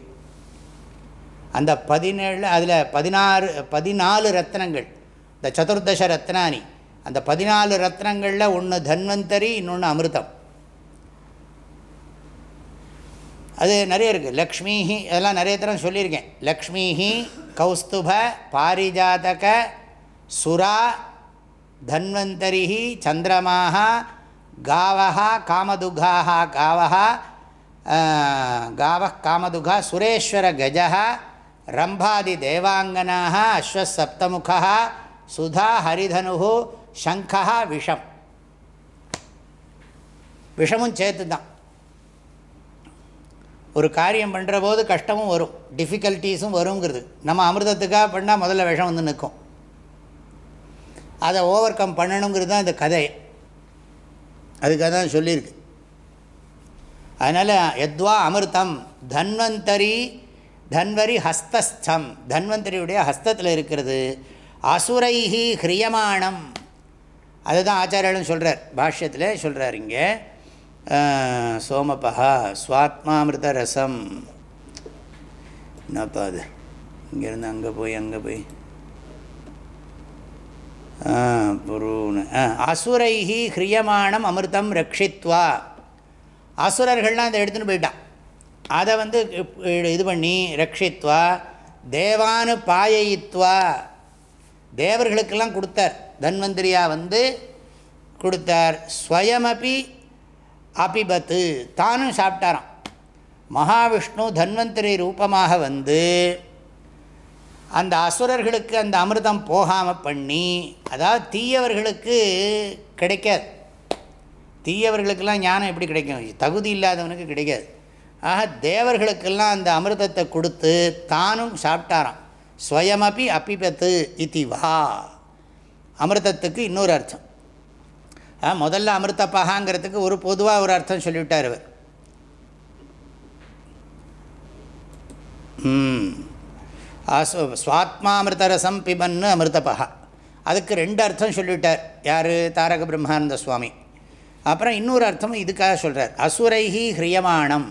S1: அந்த பதினேழு அதில் பதினாறு பதினாலு ரத்னங்கள் இந்த சதுர்தச ரத்னானி அந்த பதினாலு ரத்னங்களில் ஒன்று தன்வந்தரி இன்னொன்று அமிர்தம் அது நிறைய இருக்குது லக்ஷ்மிஹி அதெல்லாம் நிறைய தரம் சொல்லியிருக்கேன் லக்ஷ்மிஹி கௌஸ்துப பாரிஜாதக சுரா தன்வந்தரிஹி சந்திரமாக காவா காமதுகாக காவா காவ காமதுகா சுரேஸ்வர கஜா ரம்பாதி தேவாங்கனாக அஸ்வசப்தமுகா சுதா ஹரிதனு சங்கா விஷம் விஷமும் சேர்த்து தான் ஒரு காரியம் பண்ணுற போது கஷ்டமும் வரும் டிஃபிகல்ட்டிஸும் வருங்கிறது நம்ம அமிர்தத்துக்காக பண்ணால் முதல்ல விஷம் வந்து நிற்கும் அதை ஓவர் கம் பண்ணணுங்கிறது தான் இந்த கதை அதுக்காக தான் சொல்லியிருக்கு அதனால் எத்வா அமிர்தம் தன்வந்தரி தன்வரி ஹஸ்தஸ்தம் தன்வந்தரியுடைய ஹஸ்தத்தில் இருக்கிறது அசுரைஹி ஹிரியமானம் அதுதான் ஆச்சாரியாலும் சொல்கிறார் பாஷ்யத்தில் சொல்கிறார் இங்கே சோமபா சுவாத்மாமிருத ரசம் என்னப்பா அது இங்கேருந்து அங்கே போய் அங்கே போய் புரூணு அசுரைஹி ஹிரியமானம் அமிர்தம் ரட்சித்வா அசுரர்கள்லாம் அதை எடுத்துன்னு போயிட்டான் அதை வந்து இது பண்ணி ரட்சித்வா தேவானு பாயயித்வா தேவர்களுக்கெல்லாம் கொடுத்தார் தன்வந்திரியா வந்து கொடுத்தார் ஸ்வயமபி அபிபத்து தானும் சாப்பிட்டாராம் மகாவிஷ்ணு தன்வந்திரி ரூபமாக வந்து அந்த அசுரர்களுக்கு அந்த அமிர்தம் போகாமல் பண்ணி அதாவது தீயவர்களுக்கு கிடைக்காது தீயவர்களுக்கெல்லாம் ஞானம் எப்படி கிடைக்கும் தகுதி இல்லாதவனுக்கு கிடைக்காது ஆக தேவர்களுக்கெல்லாம் அந்த அமிர்தத்தை கொடுத்து தானும் சாப்பிட்டாராம் ஸ்வயமபி அப்பிபத்து இத்தி வா அமிர்தத்துக்கு இன்னொரு அர்த்தம் முதல்ல அமிர்தப்பகாங்கிறதுக்கு ஒரு பொதுவாக ஒரு அர்த்தம் சொல்லிவிட்டார் அவர் அமிர்தரசம் பிபன்னு அமிர்தபகா அதுக்கு ரெண்டு அர்த்தம் சொல்லிவிட்டார் யார் தாரக பிரம்மானந்த சுவாமி அப்புறம் இன்னொரு அர்த்தம் இதுக்காக சொல்கிறார் அசுரைஹி ஹிரியமானம்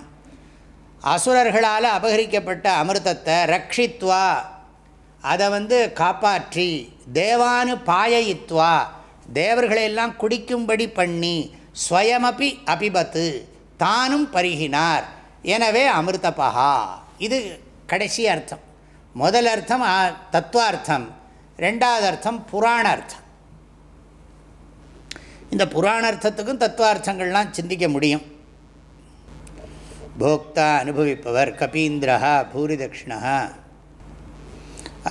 S1: அசுரர்களால் அபகரிக்கப்பட்ட அமிர்தத்தை ரக்ஷித்வா அதை வந்து காப்பாற்றி தேவானு பாயயித்வா தேவர்களையெல்லாம் குடிக்கும்படி பண்ணி ஸ்வயமபி அபிபத்து தானும் பருகினார் எனவே அமிர்தபகா இது கடைசி அர்த்தம் முதல் அர்த்தம் தத்துவார்த்தம் ரெண்டாவது அர்த்தம் புராண அர்த்தம் இந்த புராணார்த்தத்துக்கும் தத்துவார்த்தங்கள்லாம் சிந்திக்க முடியும் போக்தா அனுபவிப்பவர் கபீந்திரா பூரிதக்ஷிணா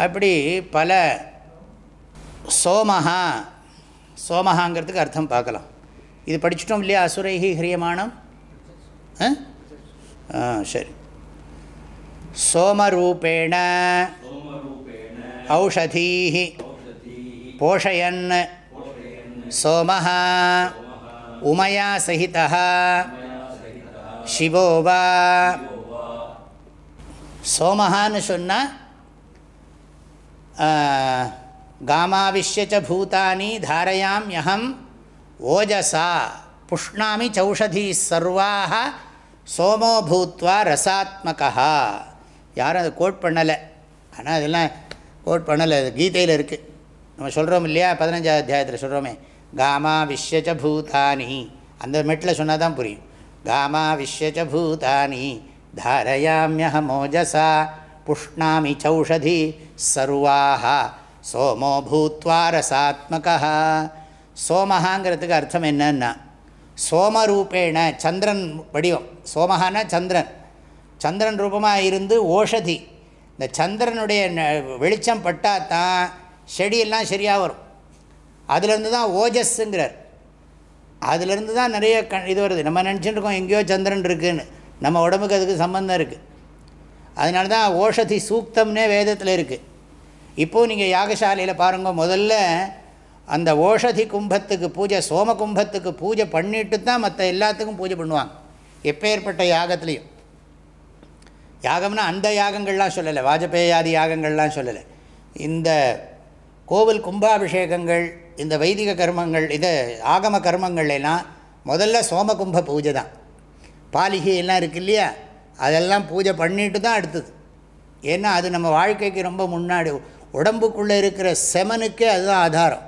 S1: அப்படி பல சோமஹா சோமஹாங்கிறதுக்கு அர்த்தம் பார்க்கலாம் இது படிச்சிட்டோம் இல்லையா அசுரைஹி ஹிரியமானம் சரி சோமரூபேண ஔஷதீஹி போஷயன் சோமஹ உமையா சகிதா சிவோவா சோமஹான்னு சொன்னால் காமாவிஷ்யச்ச பூதானி தாரையாமியம் ஓஜசா புஷ்ணாமி சௌஷதி சர்வாக சோமோ பூத்வா ரசாத்மகா யாரும் அதை கோட் பண்ணலை ஆனால் அதெல்லாம் கோட் பண்ணலை அது கீதையில் இருக்குது நம்ம சொல்கிறோம் இல்லையா பதினஞ்சாவது அத்தியாயத்தில் சொல்கிறோமே காமா விஷ்யச்ச பூதானி அந்த மெட்டில் சொன்னால் தான் புரியும் காமா விஷ்யச்ச பூதானி தாரயாமியஹமோஜசா புஷ்ணாமி சௌஷதி சர்வாக சோமோ பூத்வா சோமஹாங்கிறதுக்கு அர்த்தம் என்னன்னா சோமரூபேண சந்திரன் வடிவம் சோமஹான சந்திரன் சந்திரன் ரூபமாக இருந்து ஓஷதி இந்த சந்திரனுடைய வெளிச்சம் பட்டால் தான் செடியெல்லாம் சரியாக வரும் அதுலேருந்து தான் ஓஜஸ்ஸுங்கிறார் அதுலேருந்து தான் நிறைய க இது வருது நம்ம நினச்சிட்டு இருக்கோம் எங்கேயோ சந்திரன் இருக்குதுன்னு நம்ம உடம்புக்கு அதுக்கு சம்மந்தம் இருக்குது அதனால தான் ஓஷதி சூக்தம்னே வேதத்தில் இருக்குது இப்போது நீங்கள் யாகசாலையில் பாருங்க முதல்ல அந்த ஓஷதி கும்பத்துக்கு பூஜை சோம கும்பத்துக்கு பூஜை பண்ணிட்டு தான் மற்ற எல்லாத்துக்கும் பூஜை பண்ணுவாங்க ஏற்பட்ட யாகத்துலேயும் யாகம்னா அந்த யாகங்கள்லாம் சொல்லலை வாஜபேயாதி யாகங்கள்லாம் சொல்லலை இந்த கோவில் கும்பாபிஷேகங்கள் இந்த வைதிக கர்மங்கள் இதை ஆகம கர்மங்கள் எல்லாம் முதல்ல கும்ப பூஜை தான் பாலிகை எல்லாம் இருக்கு இல்லையா அதெல்லாம் பூஜை பண்ணிட்டு தான் அடுத்தது ஏன்னா அது நம்ம வாழ்க்கைக்கு ரொம்ப முன்னாடி உடம்புக்குள்ளே இருக்கிற செமனுக்கே அதுதான் ஆதாரம்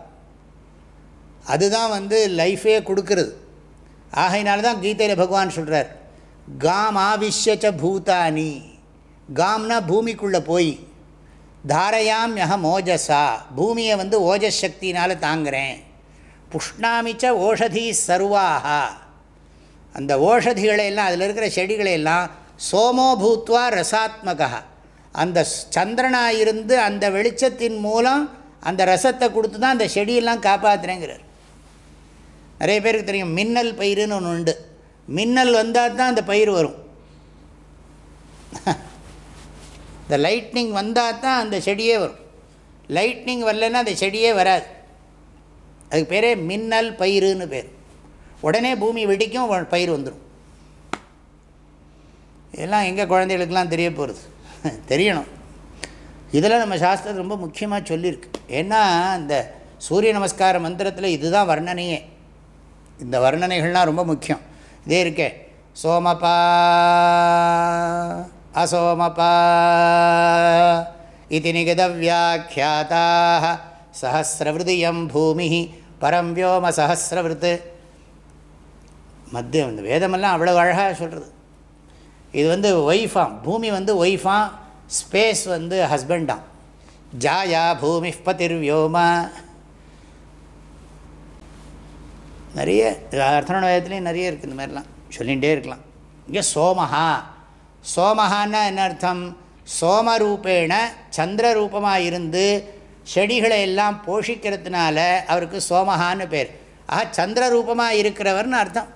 S1: அதுதான் வந்து லைஃபே கொடுக்கறது ஆகையினால தான் கீதையில் பகவான் சொல்கிறார் காம் ஆவிஷ்யச்ச பூதானி காம்னா பூமிக்குள்ளே போய் தாரையாம் யக மோஜஸா பூமியை வந்து ஓஜஸ் சக்தினால் தாங்கிறேன் புஷ்ணாமிச்ச ஓஷதி சர்வாகா அந்த ஓஷதிகளையெல்லாம் அதில் இருக்கிற செடிகளையெல்லாம் சோமோ பூத்வா ரசாத்மகா அந்த சந்திரனாக இருந்து அந்த வெளிச்சத்தின் மூலம் அந்த ரசத்தை கொடுத்து தான் அந்த செடியெல்லாம் காப்பாற்றுறேங்கிறார் நிறைய பேருக்கு தெரியும் மின்னல் பயிருன்னு ஒன்று உண்டு மின்னல் வந்தால் தான் அந்த பயிர் வரும் இந்த லைட்னிங் வந்தால் தான் அந்த செடியே வரும் லைட்னிங் வரலன்னா அந்த செடியே வராது அதுக்கு பேரே மின்னல் பயிருன்னு பேர் உடனே பூமி வெடிக்கும் பயிர் வந்துடும் இதெல்லாம் எங்கள் குழந்தைகளுக்கெல்லாம் தெரிய போகிறது தெரியணும் இதில் நம்ம சாஸ்திரம் ரொம்ப முக்கியமாக சொல்லியிருக்கு ஏன்னா இந்த சூரிய நமஸ்கார மந்திரத்தில் இதுதான் வர்ணனையே இந்த வர்ணனைகள்லாம் ரொம்ப முக்கியம் இதே இருக்கே சோமபா அசோமபா இது நிகதவியாக்கியாத்தாக சஹசிரவிருதியம் பூமி பரம் வியோம சஹசிரவிருத்து மத்திய இந்த வேதமெல்லாம் அவ்வளோ அழகாக சொல்கிறது இது வந்து ஒய்ஃபாம் பூமி வந்து ஒய்ஃபாம் ஸ்பேஸ் வந்து ஹஸ்பண்டாம் ஜாயா பூமி பதிர்வியோமா நிறைய வயதுலேயும் நிறைய இருக்குது இந்த மாதிரிலாம் சொல்லிகிட்டே இருக்கலாம் இங்கே சோமஹா சோமஹான்னா என்ன அர்த்தம் சோமரூபேண சந்திர ரூபமாக இருந்து செடிகளை எல்லாம் போஷிக்கிறதுனால அவருக்கு சோமஹான்னு பேர் ஆஹா சந்திர ரூபமாக இருக்கிறவர்னு அர்த்தம்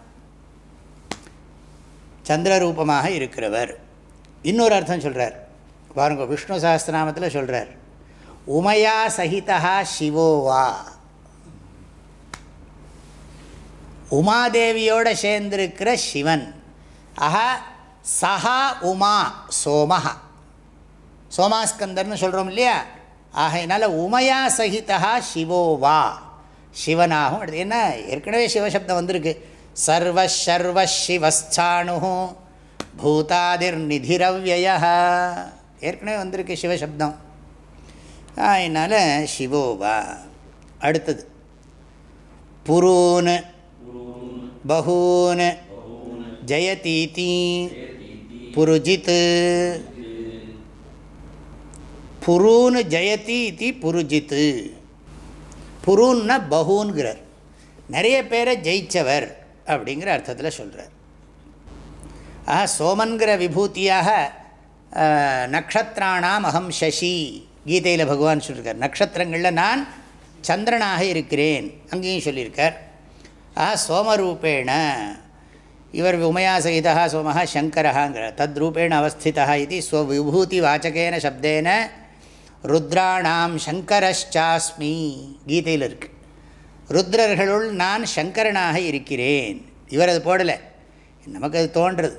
S1: சந்திரரூபமாக இருக்கிறவர் இன்னொரு அர்த்தம் சொல்கிறார் பாருங்க விஷ்ணு சாஸ்திரநாமத்தில் சொல்கிறார் உமையா சகிதா சிவோவா உமாதேவியோட சேர்ந்திருக்கிற சிவன் ஆஹா சஹா உமா சோமஹா சோமாஸ்கந்தர்னு சொல்கிறோம் இல்லையா ஆகையினால உமையா சகிதா சிவோவா சிவனாகும் என்ன ஏற்கனவே சிவசப்தம் வந்திருக்கு சர்வசர்வசிவஸ்தானு பூதாதிர் நிதிரவ்ய ஏற்கனவே வந்திருக்கு சிவசப்தம் அதனால் சிவோவா அடுத்தது புரூன் பகூன் ஜயதீதி புருஜித் புரூன் ஜெயதி இது புருஜித்து புரூன்னா பகூன்கிறார் நிறைய பேரை ஜெயித்தவர் அப்படிங்கிற அர்த்தத்தில் சொல்கிறார் ஆஹா சோமன்கிற விபூத்தியாக நக்ஷத்திராணாம் அகம் சசி கீதையில் பகவான் சொல்லியிருக்கார் நக்ஷத்திரங்களில் நான் சந்திரனாக இருக்கிறேன் அங்கேயும் சொல்லியிருக்கார் ஆஹா சோமரூபேண இவர் உமயாசகிதா சோமஹா சங்கரஹாங்கிற தத் ரூபேண அவஸ்திதா இது ஸ்வவிபூதி வாச்சகேன சப்தேன ருத்ராணாம் சங்கரஷ்சாஸ்மி கீதையில் இருக்குது ருத்ரர்களுள் நான் சங்கரனாக இருக்கிறேன் இவர் அது போடலை நமக்கு அது தோன்றுறது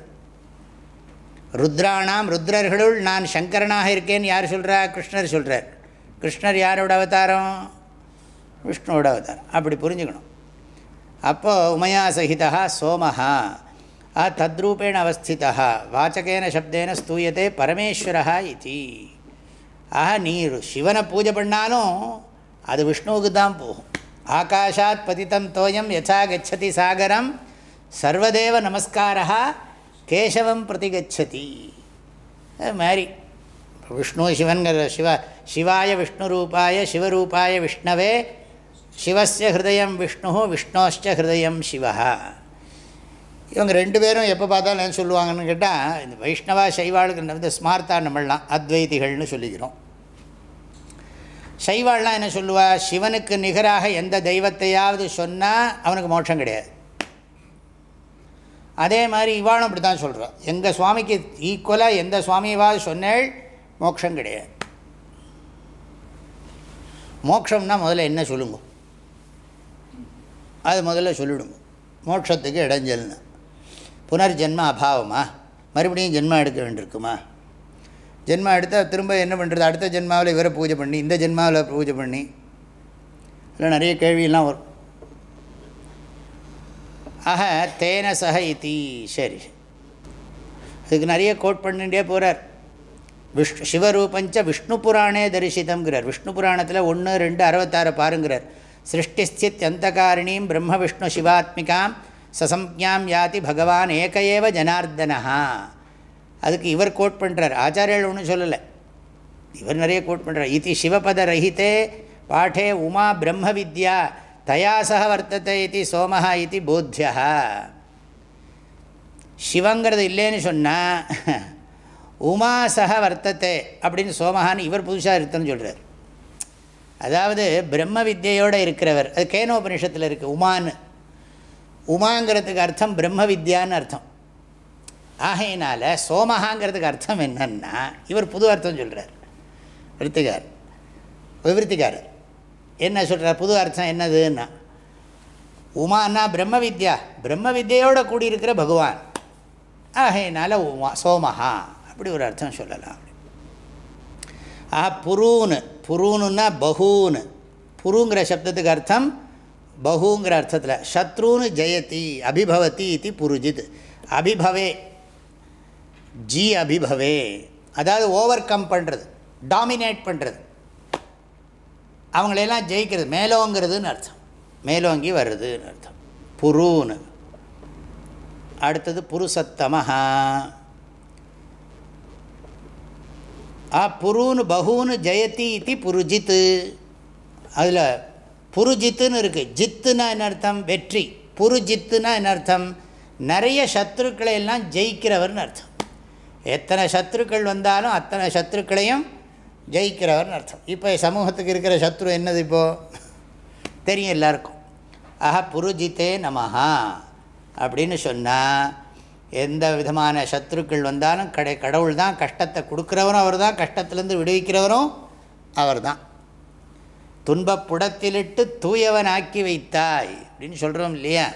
S1: ருத்ராணாம் ருத்ரர்களுள் நான் சங்கரனாக இருக்கேன் யார் சொல்கிறார் கிருஷ்ணர் சொல்கிறார் கிருஷ்ணர் யாரோட அவதாரம் விஷ்ணுவோட அவதாரம் அப்படி புரிஞ்சுக்கணும் அப்போது உமையா சகிதா சோமஹா ஆ தத்ரூபேண அவஸ்திதா வாச்சகேன சப்தேன ஸ்தூயத்தை பரமேஸ்வரா இது ஆஹா நீ சிவனை பூஜை பண்ணாலும் அது விஷ்ணுவுக்கு தான் போகும் ஆகாஷாத் பதித்தம் தோயம் யசா கச்சதி சாகரம் சர்வதேவ நமஸ்காரா கேசவம் பிரதி கச்சதி மாரி விஷ்ணு சிவன்கிற சிவ சிவாய விஷ்ணு ரூபாய சிவரூபாய விஷ்ணவே சிவஸ்ய ஹிருதயம் விஷ்ணு விஷ்ணோஸ்ய ஹிருதயம் சிவா இவங்க ரெண்டு பேரும் எப்போ பார்த்தாலும் என்ன சொல்லுவாங்கன்னு கேட்டால் இந்த வைஷ்ணவா சைவாளுக்கு இந்த ஸ்மார்த்தா நம்மளாம் அத்வைதிகள்னு சொல்லிக்கிறோம் சைவாள்லாம் என்ன சொல்லுவா சிவனுக்கு நிகராக எந்த தெய்வத்தையாவது சொன்னால் அவனுக்கு மோட்சம் கிடையாது அதே மாதிரி இவாளும் அப்படி தான் சொல்கிறோம் எங்கள் சுவாமிக்கு ஈக்குவலாக எந்த சுவாமியவாவது சொன்னேள் மோட்சம் கிடையாது மோட்சம்னா முதல்ல என்ன சொல்லுங்க அது முதல்ல சொல்லிவிடுங்க மோட்சத்துக்கு இடைஞ்சல்னு புனர்ஜென்ம அபாவமா மறுபடியும் ஜென்மம் எடுக்க வேண்டியிருக்குமா ஜென்மா எடுத்தால் திரும்ப என்ன பண்ணுறது அடுத்த ஜென்மாவில் இவரை பூஜை பண்ணி இந்த ஜென்மாவில் பூஜை பண்ணி இல்லை நிறைய கேள்வியெல்லாம் வரும் ஆக தேன சக இத்தி சரி அதுக்கு நிறைய கோட் பண்ணிகிட்டே போகிறார் விஷ்ணு சிவரூபஞ்ச விஷ்ணு புராணே தரிசிதம்ங்கிறார் விஷ்ணு புராணத்தில் ஒன்று ரெண்டு அறுபத்தாறு பாருங்கிறார் சிருஷ்டிஸ்தித் அந்தகாரிணீம் பிரம்ம விஷ்ணு சிவாத்மிகாம் சசம்ஞாம் யாதி பகவான் ஏக ஏவ ஜனார்தனா அதுக்கு இவர் கோட் பண்ணுறார் ஆச்சாரியால் ஒன்றும் சொல்லலை இவர் நிறைய கோட் பண்ணுறார் இது சிவபத ரஹிதே பாட்டே உமா பிரம்ம வித்யா தயாசக வர்த்தத்தை இது சோமஹா இது போத்தியா சிவங்கிறது இல்லைன்னு சொன்னால் உமா சக வர்த்தத்தை அப்படின்னு சோமஹான்னு இவர் புதுசாக இருக்குன்னு சொல்கிறார் அதாவது பிரம்ம வித்யையோடு இருக்கிறவர் அது கேனோபனிஷத்தில் இருக்குது உமான்னு உமாங்கிறதுக்கு அர்த்தம் பிரம்ம வித்யான்னு அர்த்தம் ஆகையினால் சோமஹாங்கிறதுக்கு அர்த்தம் என்னன்னா இவர் புது அர்த்தம் சொல்கிறார் விருத்திகார் விவருத்திக்காரர் என்ன சொல்கிறார் புது அர்த்தம் என்னதுன்னா உமானா பிரம்ம வித்யா பிரம்ம வித்யோடு கூடியிருக்கிற பகவான் ஆகையினால உமா சோமஹா அப்படி ஒரு அர்த்தம் சொல்லலாம் ஆ புரூனு புரூனுன்னா பகூனு புருங்கிற சப்தத்துக்கு அர்த்தம் பகுங்கிற அர்த்தத்தில் சத்ருன்னு ஜெயதி அபிபவதி இது புருஜித் அபிபவே ஜி அபிபவே அதாவது ஓவர் கம் பண்ணுறது டாமினேட் பண்ணுறது அவங்களையெல்லாம் ஜெயிக்கிறது மேலோங்கிறதுன்னு அர்த்தம் மேலோங்கி வர்றதுன்னு அர்த்தம் புருன்னு அடுத்தது புருஷத்தமஹா ஆ புருன்னு பகுன்னு ஜெயதி இத்தி புருஜித்து அதில் புருஜித்துன்னு இருக்குது ஜித்துனா என்ன அர்த்தம் வெற்றி புருஜித்துனா என்ன அர்த்தம் நிறைய சத்ருக்களை எல்லாம் ஜெயிக்கிறவர்னு அர்த்தம் எத்தனை சத்ருக்கள் வந்தாலும் அத்தனை சத்ருக்களையும் ஜெயிக்கிறவர்னு அர்த்தம் இப்போ சமூகத்துக்கு இருக்கிற சத்ரு என்னது இப்போது தெரியும் எல்லாருக்கும் ஆஹா புருஜித்தே நமஹா அப்படின்னு சொன்னால் எந்த விதமான சத்ருக்கள் வந்தாலும் கடை கடவுள் தான் கஷ்டத்தை கொடுக்குறவரும் அவர் தான் கஷ்டத்துலேருந்து விடுவிக்கிறவரும் அவர் தான் துன்பப்புடத்திலிட்டு தூயவன் ஆக்கி வைத்தாய் அப்படின்னு சொல்கிறோம் இல்லையா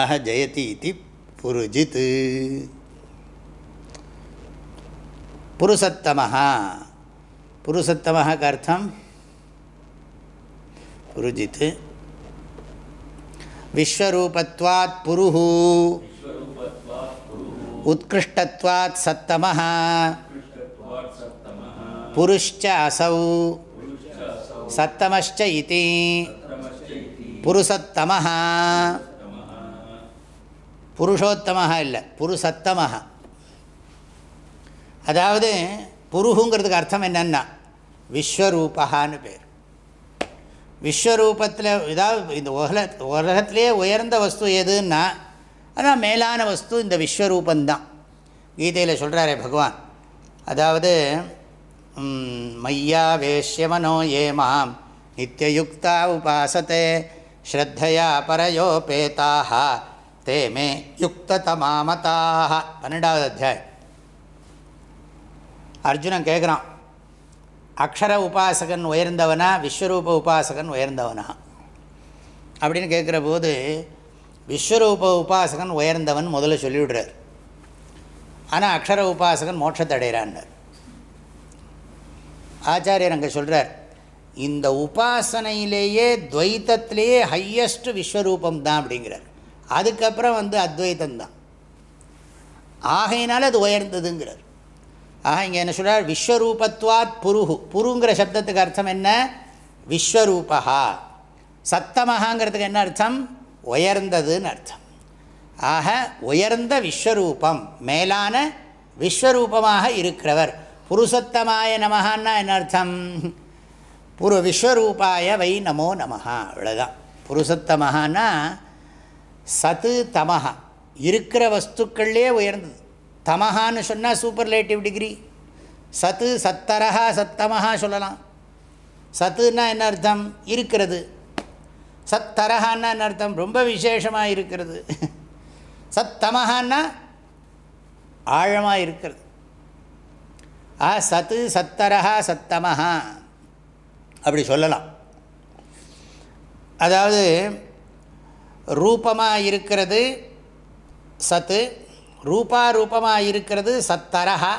S1: ஆஹ ஜெயதி இது புருஜித்து புருஷத்தமாக புருஷத்தமாக அர்த்தம் புருஜித் விஸ்வரூபத்வாத் புருஹு உத்கிருஷ்டத்வாத் சத்தமாக புருஷ்ச அசௌ சத்தமச்ச இது புருஷத்தமாக புருஷோத்தமாக இல்லை புருஷத்தமாக அதாவது புருகுங்கிறதுக்கு அர்த்தம் என்னென்னா விஸ்வரூபகான்னு பேர் விஸ்வரூபத்தில் ஏதாவது இந்த உலக உலகத்திலே உயர்ந்த வஸ்து எதுன்னா அதான் மேலான வஸ்து இந்த விஸ்வரூபந்தான் கீதையில் சொல்கிறாரே பகவான் அதாவது மையா வேஷ்யமனோ ஏ மாம் நித்தியுக்தா உபாசத்தே ஸ்ரத்தையா பரையோபேதாக தே மே யுக்ததமாமதாக பன்னெண்டாவது அத்தியாயம் அர்ஜுனன் கேட்குறான் அக்ஷர உபாசகன் உயர்ந்தவனா விஸ்வரூப உபாசகன் உயர்ந்தவனா அப்படின்னு கேட்குற போது விஸ்வரூப உபாசகன் உயர்ந்தவன் முதல்ல சொல்லிவிடுறார் ஆனால் அக்ஷர உபாசகன் மோட்சத்தை அடைகிறான்னர் ஆச்சாரியர் அங்கே சொல்கிறார் இந்த உபாசனையிலேயே துவைத்தத்திலேயே ஹையஸ்ட் விஸ்வரூபம் தான் அப்படிங்கிறார் அதுக்கப்புறம் வந்து அத்வைத்தம் தான் ஆகையினால் அது உயர்ந்ததுங்கிறார் ஆக இங்கே என்ன சொல்கிறார் விஸ்வரூபத்துவாத் புருகு புருங்கிற சப்தத்துக்கு அர்த்தம் என்ன விஸ்வரூபா சத்தமகாங்கிறதுக்கு என்ன அர்த்தம் உயர்ந்ததுன்னு அர்த்தம் ஆக உயர்ந்த விஸ்வரூபம் மேலான விஸ்வரூபமாக இருக்கிறவர் புருஷத்தமாய நமஹான்னா என்ன அர்த்தம் புரு விஸ்வரூபாய வை நமோ நமஹா அவ்வளோதான் புருஷத்தமகான்னா சத்து தமஹா இருக்கிற வஸ்துக்கள்லேயே உயர்ந்தது தமஹான்னு சொன்னால் சூப்பர் லேட்டிவ் டிகிரி சத்து சத்தரஹா சத்தமஹா சொல்லலாம் சத்துன்னா என்ன அர்த்தம் இருக்கிறது சத்தரஹான்னா என்ன அர்த்தம் ரொம்ப விசேஷமாக இருக்கிறது சத்தமஹான்னா ஆழமாக இருக்கிறது ஆ சத்து சத்தரஹா சத்தமஹா அப்படி சொல்லலாம் அதாவது ரூபமாக இருக்கிறது சத்து ரூபா ரூபமாக இருக்கிறது சத்தரகா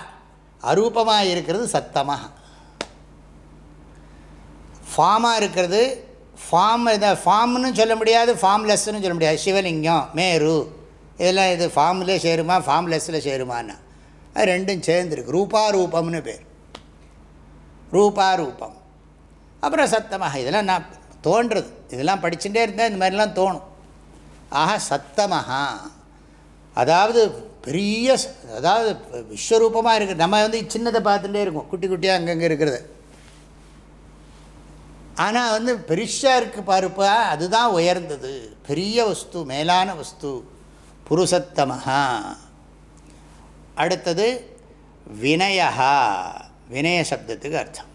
S1: அரூபமாக இருக்கிறது சத்தமாக ஃபார்மாக இருக்கிறது ஃபார்ம் இதை ஃபார்ம்னு சொல்ல முடியாது ஃபார்ம்லெஸ்ன்னு சொல்ல முடியாது சிவலிங்கம் மேரு இதெல்லாம் இது ஃபார்ம்லேயே சேருமா ஃபார்ம்லெஸ்ஸில் சேருமான்னு ரெண்டும் சேர்ந்துருக்கு ரூபா ரூபம்னு பேர் ரூபா ரூபம் அப்புறம் சத்தமாக இதெல்லாம் நான் தோன்றுறது இதெல்லாம் படிச்சுட்டே இருந்தேன் இந்த மாதிரிலாம் தோணும் ஆஹா சத்தமாக அதாவது பெரிய அதாவது விஸ்வரூபமாக இருக்குது நம்ம வந்து சின்னதை பார்த்துட்டே இருக்கோம் குட்டி குட்டியாக அங்கங்கே இருக்கிறது ஆனால் வந்து பெருசாக இருக்குது பார்ப்பா அதுதான் உயர்ந்தது பெரிய வஸ்து மேலான வஸ்து புருஷத்தமஹா அடுத்தது வினயா வினய சப்தத்துக்கு அர்த்தம்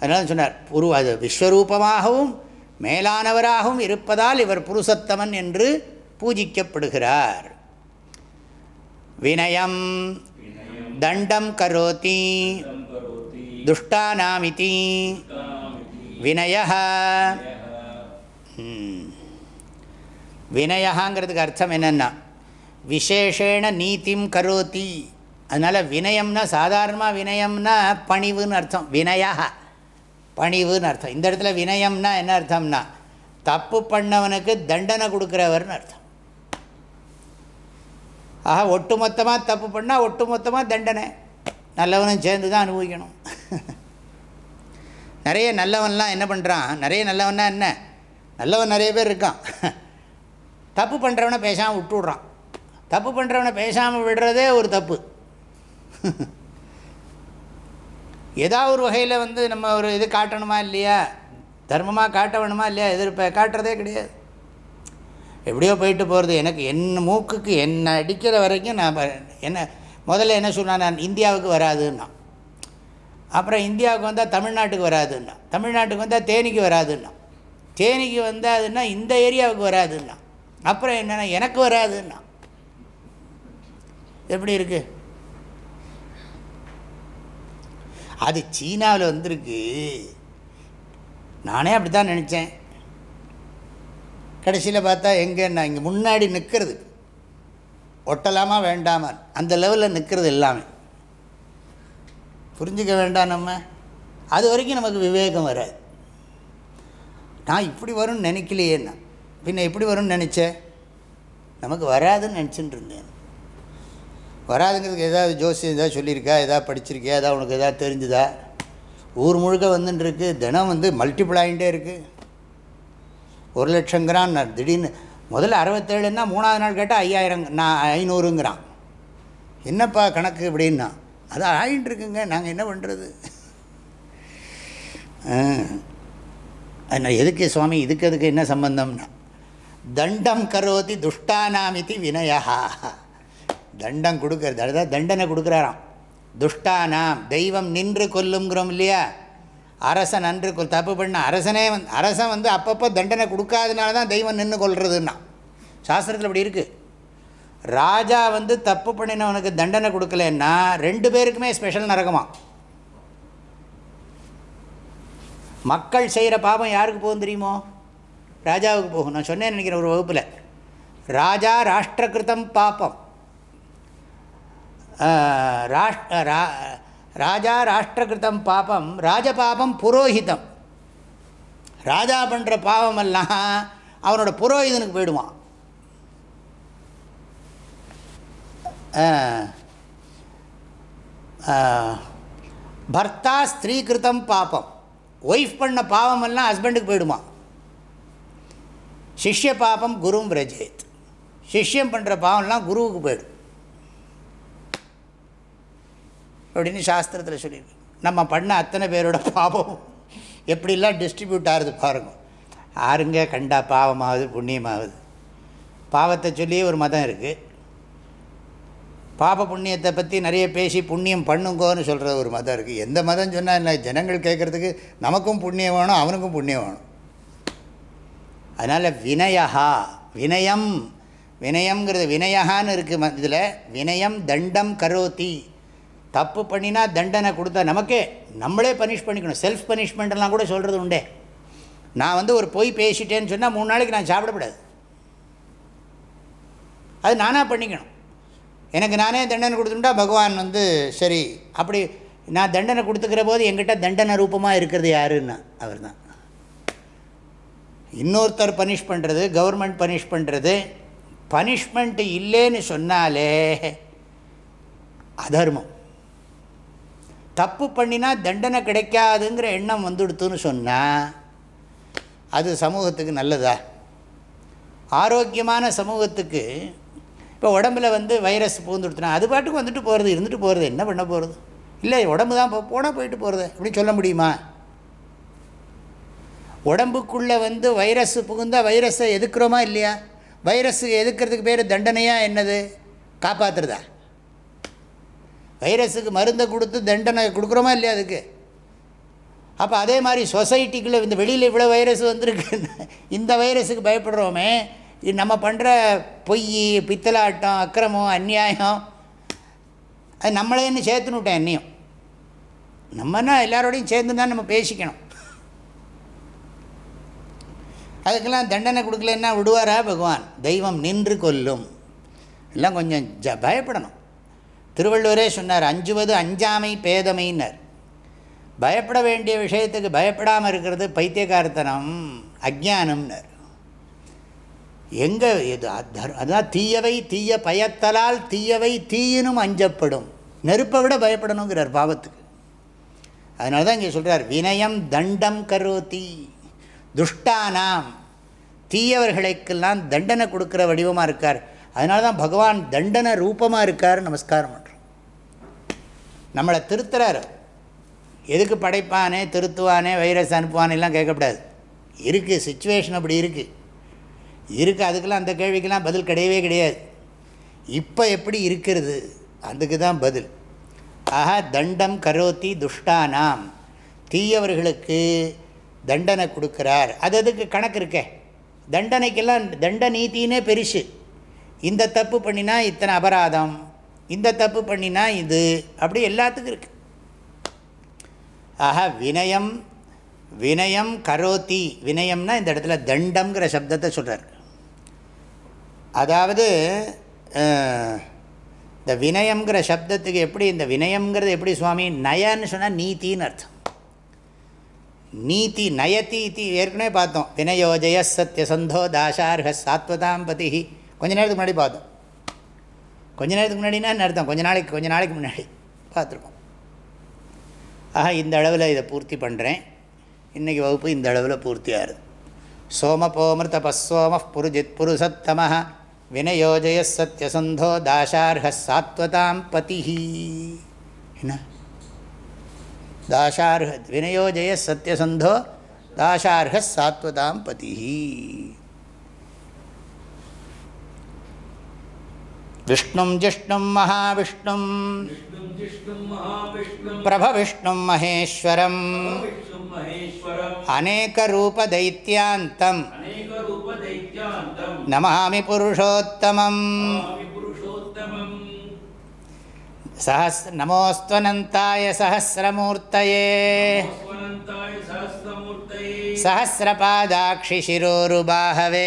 S1: அதனால சொன்னார் புரு அது விஸ்வரூபமாகவும் மேலானவராகவும் இருப்பதால் இவர் புருஷத்தமன் என்று பூஜிக்கப்படுகிறார் வினயம் தண்டம் கரோதி துஷ்டானாமிதி வினய வினயங்கிறதுக்கு அர்த்தம் என்னென்னா விசேஷேண நீதிம் கரோத்தி அதனால் வினயம்னா சாதாரணமாக வினயம்னா பணிவுன்னு அர்த்தம் வினயா பணிவுன்னு அர்த்தம் இந்த இடத்துல வினயம்னா என்ன அர்த்தம்னா தப்பு பண்ணவனுக்கு தண்டனை கொடுக்குறவர்னு அர்த்தம் ஆக மொத்தமாக தப்பு பண்ணால் ஒட்டு மொத்தமாக தண்டனை நல்லவனும் சேர்ந்து தான் அனுபவிக்கணும் நிறைய நல்லவன்லாம் என்ன பண்ணுறான் நிறைய நல்லவன்னா என்ன நல்லவன் நிறைய பேர் இருக்கான் தப்பு பண்ணுறவனை பேசாமல் விட்டுடுறான் தப்பு பண்ணுறவனை பேசாமல் விடுறதே ஒரு தப்பு ஏதாவது ஒரு வகையில் வந்து நம்ம ஒரு இது காட்டணுமா இல்லையா தர்மமாக காட்ட வேணுமா இல்லையா எதிர்ப்ப காட்டுறதே கிடையாது எப்படியோ போயிட்டு போகிறது எனக்கு என் மூக்குக்கு என்ன அடிக்கிற வரைக்கும் நான் என்ன முதல்ல என்ன சொன்னால் நான் இந்தியாவுக்கு வராதுன்னா அப்புறம் இந்தியாவுக்கு வந்தால் தமிழ்நாட்டுக்கு வராதுன்னா தமிழ்நாட்டுக்கு வந்தால் தேனிக்கு வராதுன்னா தேனிக்கு வந்தாதுன்னா இந்த ஏரியாவுக்கு வராதுன்னா அப்புறம் என்னென்னா எனக்கு வராதுன்னா எப்படி இருக்குது அது சீனாவில் வந்திருக்கு நானே அப்படி தான் நினச்சேன் கடைசியில் பார்த்தா நான் இங்கே முன்னாடி நிற்கிறது ஒட்டலாமா வேண்டாமா அந்த லெவலில் நிற்கிறது எல்லாமே புரிஞ்சுக்க வேண்டாம் நம்ம அது வரைக்கும் நமக்கு விவேகம் வராது நான் இப்படி வரும்னு நினைக்கலையேன்னா பின்ன எப்படி வரும்னு நினச்சேன் நமக்கு வராதுன்னு நினச்சின்னு இருந்தேன் வராதுங்கிறதுக்கு ஏதாவது ஜோசியம் ஏதாவது சொல்லியிருக்கா ஏதாவது படிச்சிருக்கியா ஏதாவது உனக்கு எதாவது தெரிஞ்சுதா ஊர் முழுக்க வந்துட்டுருக்கு தினம் வந்து மல்டிப்ளாயின்ட்டே இருக்குது ஒரு லட்சங்கிறான் திடீர்னு முதல்ல அறுபத்தேழுன்னா மூணாவது நாள் கேட்டால் ஐயாயிரம் நான் ஐநூறுங்கிறான் என்னப்பா கணக்கு அப்படின்னா அது ஆகிட்டு இருக்குங்க நாங்கள் என்ன பண்ணுறது எதுக்கு சுவாமி இதுக்கு அதுக்கு என்ன சம்பந்தம்னா தண்டம் கரோதி துஷ்டானாமிதி வினயா தண்டம் கொடுக்கறது அதுதான் தண்டனை கொடுக்குறாராம் துஷ்டானாம் தெய்வம் நின்று கொல்லுங்கிறோம் இல்லையா அரசன் அன்று தப்பு பண்ண அரசனே வந் அரசன் வந்து அப்பப்போ தண்டனை கொடுக்காதனால தான் தெய்வம் நின்று கொள்றதுன்னா சாஸ்திரத்தில் இப்படி இருக்குது ராஜா வந்து தப்பு பண்ணினவனுக்கு தண்டனை கொடுக்கலன்னா ரெண்டு பேருக்குமே ஸ்பெஷல் நரகமா மக்கள் செய்கிற பாபம் யாருக்கு போகும் தெரியுமோ ராஜாவுக்கு போகும் நான் சொன்னேன் நினைக்கிறேன் ஒரு வகுப்பில் ராஜா ராஷ்டிரகிருத்தம் பாப்பம் ராஷ் ராஜா ராஷ்டிரகிருத்தம் பாபம் ராஜபாபம் புரோஹிதம் ராஜா பண்ணுற பாவமெல்லாம் அவனோட புரோஹிதனுக்கு போயிடுவான் பர்த்தா ஸ்திரீ கிருத்தம் பாப்பம் ஒய்ஃப் பண்ண பாவமெல்லாம் ஹஸ்பண்டுக்கு போயிடுமா சிஷ்ய பாபம் குரும் பிரஜேத் சிஷ்யம் பண்ணுற பாவம்லாம் குருவுக்கு போயிடும் அப்படின்னு சாஸ்திரத்தில் சொல்லியிருக்கு நம்ம பண்ண அத்தனை பேரோட பாவம் எப்படிலாம் டிஸ்ட்ரிபியூட் ஆகுது பாருங்கள் ஆருங்க கண்டா பாவமாகுது புண்ணியமாகுது பாவத்தை சொல்லி ஒரு மதம் இருக்குது பாப புண்ணியத்தை பற்றி நிறைய பேசி புண்ணியம் பண்ணுங்கோன்னு சொல்கிற ஒரு மதம் இருக்குது எந்த மதம் சொன்னால் இல்லை ஜனங்கள் கேட்குறதுக்கு நமக்கும் புண்ணியம் வேணும் அவனுக்கும் புண்ணியம் வேணும் அதனால் வினயா வினயம் வினயங்கிறது வினயகான்னு இருக்குது இதில் வினயம் தண்டம் கரோத்தி தப்பு பண்ணினா தண்டனை கொடுத்தா நமக்கே நம்மளே பனிஷ் பண்ணிக்கணும் செல்ஃப் பனிஷ்மெண்ட்லாம் கூட சொல்கிறது உண்டே நான் வந்து ஒரு பொய் பேசிட்டேன்னு சொன்னால் மூணு நாளைக்கு நான் சாப்பிடக்கூடாது அது நானாக பண்ணிக்கணும் எனக்கு நானே தண்டனை கொடுத்துட்டா பகவான் வந்து சரி அப்படி நான் தண்டனை கொடுத்துக்கிற போது எங்கிட்ட தண்டனை ரூபமாக இருக்கிறது யாருன்னா அவர் தான் இன்னொருத்தர் பனிஷ் பண்ணுறது கவர்மெண்ட் பனிஷ் பண்ணுறது பனிஷ்மெண்ட்டு இல்லைன்னு சொன்னாலே அதர்மம் தப்பு பண்ணினா தண்டனை கிடைக்காதுங்கிற எண்ணம் வந்துடுத்துன்னு சொன்னால் அது சமூகத்துக்கு நல்லதா ஆரோக்கியமான சமூகத்துக்கு இப்போ உடம்பில் வந்து வைரஸ் பூந்துடுத்துனா அது பாட்டுக்கு வந்துட்டு போகிறது இருந்துட்டு போகிறது என்ன பண்ண போகிறது இல்லை உடம்பு தான் போ போனால் போயிட்டு போகிறது அப்படின்னு சொல்ல முடியுமா உடம்புக்குள்ளே வந்து வைரஸ் புகுந்தால் வைரஸை எதுக்குறோமா இல்லையா வைரஸ் எதுக்கிறதுக்கு பேர் தண்டனையாக என்னது காப்பாற்றுறதா வைரஸுக்கு மருந்தை கொடுத்து தண்டனை கொடுக்குறோமா இல்லையா அதுக்கு அப்போ அதே மாதிரி சொசைட்டிக்குள்ளே இந்த வெளியில் இவ்வளோ வைரஸ் வந்திருக்கு இந்த வைரஸுக்கு பயப்படுறோமே நம்ம பண்ணுற பொய் பித்தலாட்டம் அக்கிரமம் அந்நியாயம் அது நம்மளேன்னு விட்டேன் என்னையும் நம்மனா எல்லாரோடையும் சேர்ந்து தான் நம்ம பேசிக்கணும் அதுக்கெல்லாம் தண்டனை கொடுக்கலன்னா விடுவாரா பகவான் தெய்வம் நின்று கொல்லும் எல்லாம் கொஞ்சம் ஜ பயப்படணும் திருவள்ளுவரே சொன்னார் அஞ்சுவது அஞ்சாமை பேதமைன்னர் பயப்பட வேண்டிய விஷயத்துக்கு பயப்படாமல் இருக்கிறது பைத்தியகார்த்தனம் அஜானம்னர் எங்கே எது அதான் தீயவை தீய பயத்தலால் தீயவை தீயினும் அஞ்சப்படும் நெருப்பை விட பயப்படணுங்கிறார் பாவத்துக்கு அதனால தான் இங்கே சொல்கிறார் வினயம் தண்டம் கரோத்தி துஷ்டானாம் தீயவர்களுக்கெல்லாம் தண்டனை கொடுக்குற வடிவமாக இருக்கார் அதனால தான் பகவான் தண்டனை ரூபமாக இருக்கார் நமஸ்காரம் பண்ணுறோம் நம்மளை திருத்துறாரு எதுக்கு படைப்பானே திருத்துவானே வைரஸ் எல்லாம் கேட்கக்கூடாது இருக்குது சுச்சுவேஷன் அப்படி இருக்குது இருக்குது அதுக்கெல்லாம் அந்த கேள்விக்கெல்லாம் பதில் கிடையவே கிடையாது இப்போ எப்படி இருக்கிறது அதுக்கு தான் பதில் ஆக தண்டம் கரோத்தி துஷ்டானாம் தீயவர்களுக்கு தண்டனை கொடுக்குறார் அது அதுக்கு கணக்கு இருக்கே தண்டனைக்கெல்லாம் தண்ட நீத்தினே பெருசு இந்த தப்பு பண்ணினா இத்தனை அபராதம் இந்த தப்பு பண்ணினா இது அப்படி எல்லாத்துக்கும் இருக்கு ஆக வினயம் வினயம் கரோத்தி வினயம்னா இந்த இடத்துல தண்டம்ங்கிற சப்தத்தை சொல்கிறார் அதாவது இந்த வினயம்ங்கிற சப்தத்துக்கு எப்படி இந்த வினயம்ங்கிறது எப்படி சுவாமி நயன்னு சொன்னால் நீத்தின்னு அர்த்தம் நீதி இத்தி ஏற்கனவே பார்த்தோம் வினயோஜய சத்யசந்தோ தாசார்ஹ சாத்வதாம்பதி கொஞ்ச நேரத்துக்கு முன்னாடி பார்த்தோம் கொஞ்ச நேரத்துக்கு முன்னாடினா என்ன அர்த்தம் கொஞ்ச நாளைக்கு கொஞ்சம் நாளைக்கு முன்னாடி பார்த்துருக்கோம் ஆக இந்த அளவில் இதை பூர்த்தி பண்ணுறேன் இன்றைக்கி வகுப்பு இந்த அளவில் பூர்த்தியாகுது சோமபோமிருத பஸ்வோம புருஜித் புருஷத்தம வினயோஜய சத்யசந்தோ தாஷார்ஹ சாத்வதாம் பதிஹி என்ன தாஷார்ஹ வினயோஜய சத்யசந்தோ தாஷார்ஹ சாத்வதாம் பதிஹி விஷ்ணும் ஜிஷ்ணும் மகாவிஷ்ணும் பிரபவிஷ்ணும் மகேஸ்வரம் அநேகரூபதைத்தியாந்தம் நமாமி புருஷோத்தமம் சஹஸ் நமோஸ்வனந்தாய சஹசிரமூர்த்தயே சஹசிரபாதாட்சி சிரோருபாகவே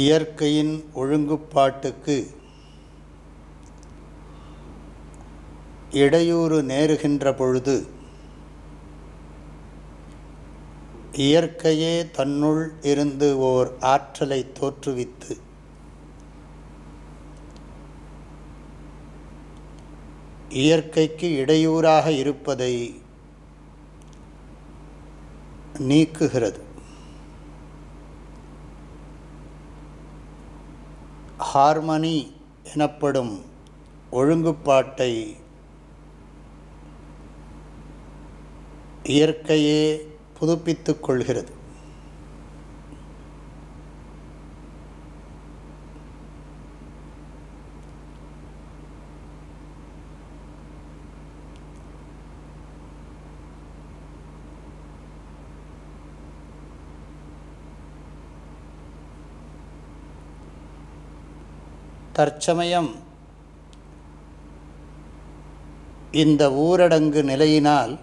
S1: இயற்கையின் ஒழுங்குப்பாட்டுக்கு இடையூறு நேருகின்ற பொழுது இயற்கையே தன்னுள் இருந்து ஓர் ஆற்றலை தோற்றுவித்து இயற்கைக்கு இடையூறாக இருப்பதை நீக்குகிறது ஹார்மனி எனப்படும் ஒழுங்குப்பாட்டை இயற்கையே புதுப்பித்து கொள்கிறது தற்சமயம் இந்த ஊரடங்கு நிலையினால்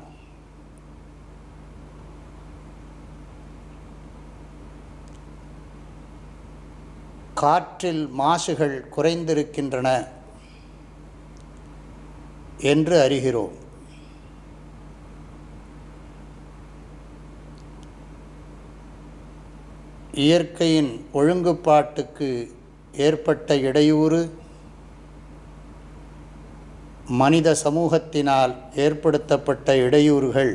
S1: காற்றில் மாசுகள் குறைந்திருக்கின்றன என்று அறிகிறோம் இயற்கையின் ஒழுங்குபாட்டுக்கு ஏற்பட்ட இடையூறு மனித சமூகத்தினால் ஏற்படுத்தப்பட்ட இடையூறுகள்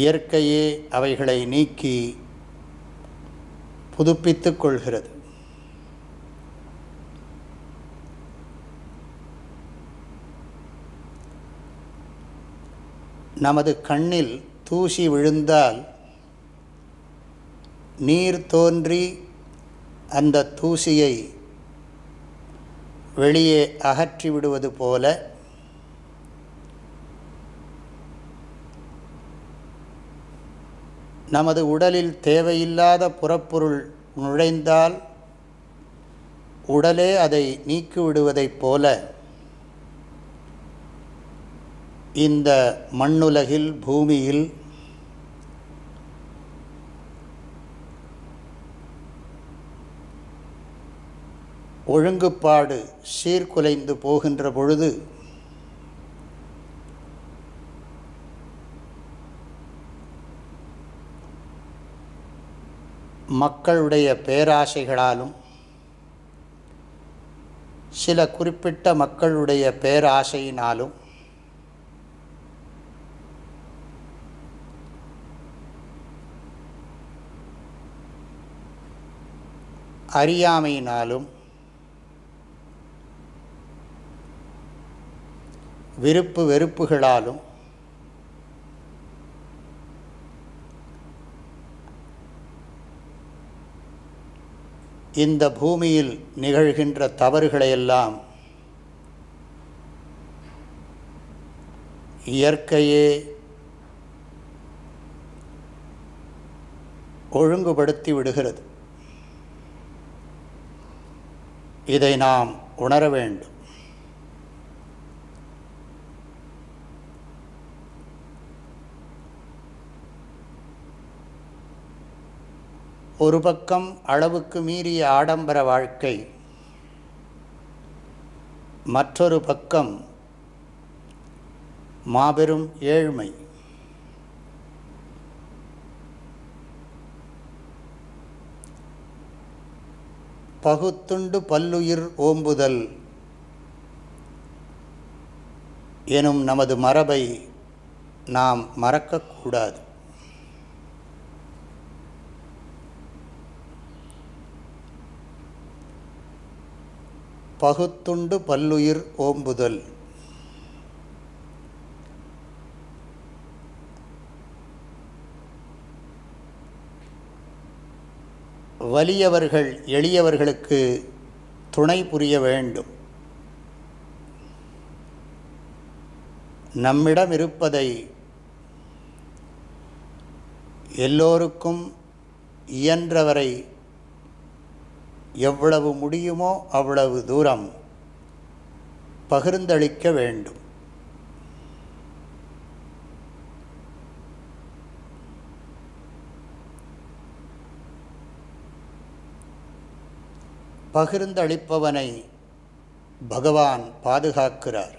S1: இயற்கையே அவைகளை நீக்கி புதுப்பித்து கொள்கிறது நமது கண்ணில் தூசி விழுந்தால் நீர் தோன்றி அந்த தூசியை வெளியே அகற்றி விடுவது போல நமது உடலில் தேவையில்லாத புறப்பொருள் நுழைந்தால் உடலே அதை நீக்கிவிடுவதைப் போல இந்த மண்ணுலகில் பூமியில் ஒழுங்குப்பாடு சீர்குலைந்து போகின்ற பொழுது மக்களுடைய பேராசைகளாலும் சில குறிப்பிட்ட மக்களுடைய பேராசையினாலும் அறியாமையினாலும் விருப்பு வெறுப்புகளாலும் இந்த பூமியில் நிகழ்கின்ற தவறுகளையெல்லாம் இயற்கையே ஒழுங்குபடுத்தி விடுகிறது இதை நாம் உணர வேண்டும் ஒரு பக்கம் அளவுக்கு மீறிய ஆடம்பர வாழ்க்கை மற்றொரு பக்கம் மாபெரும் ஏழ்மை பகுத்துண்டு பல்லுயிர் ஓம்புதல் எனும் நமது மரபை நாம் மறக்கக்கூடாது பகுத்துண்டு பல்லுயிர் ஓம்புதல் வலியவர்கள் எளியவர்களுக்கு துணை புரிய வேண்டும் நம்மிடம் இருப்பதை எல்லோருக்கும் இயன்றவரை எவ்வளவு முடியுமோ அவ்வளவு தூரம் பகிர்ந்தளிக்க வேண்டும் பகிர்ந்தளிப்பவனை பகவான் பாதுகாக்கிறார்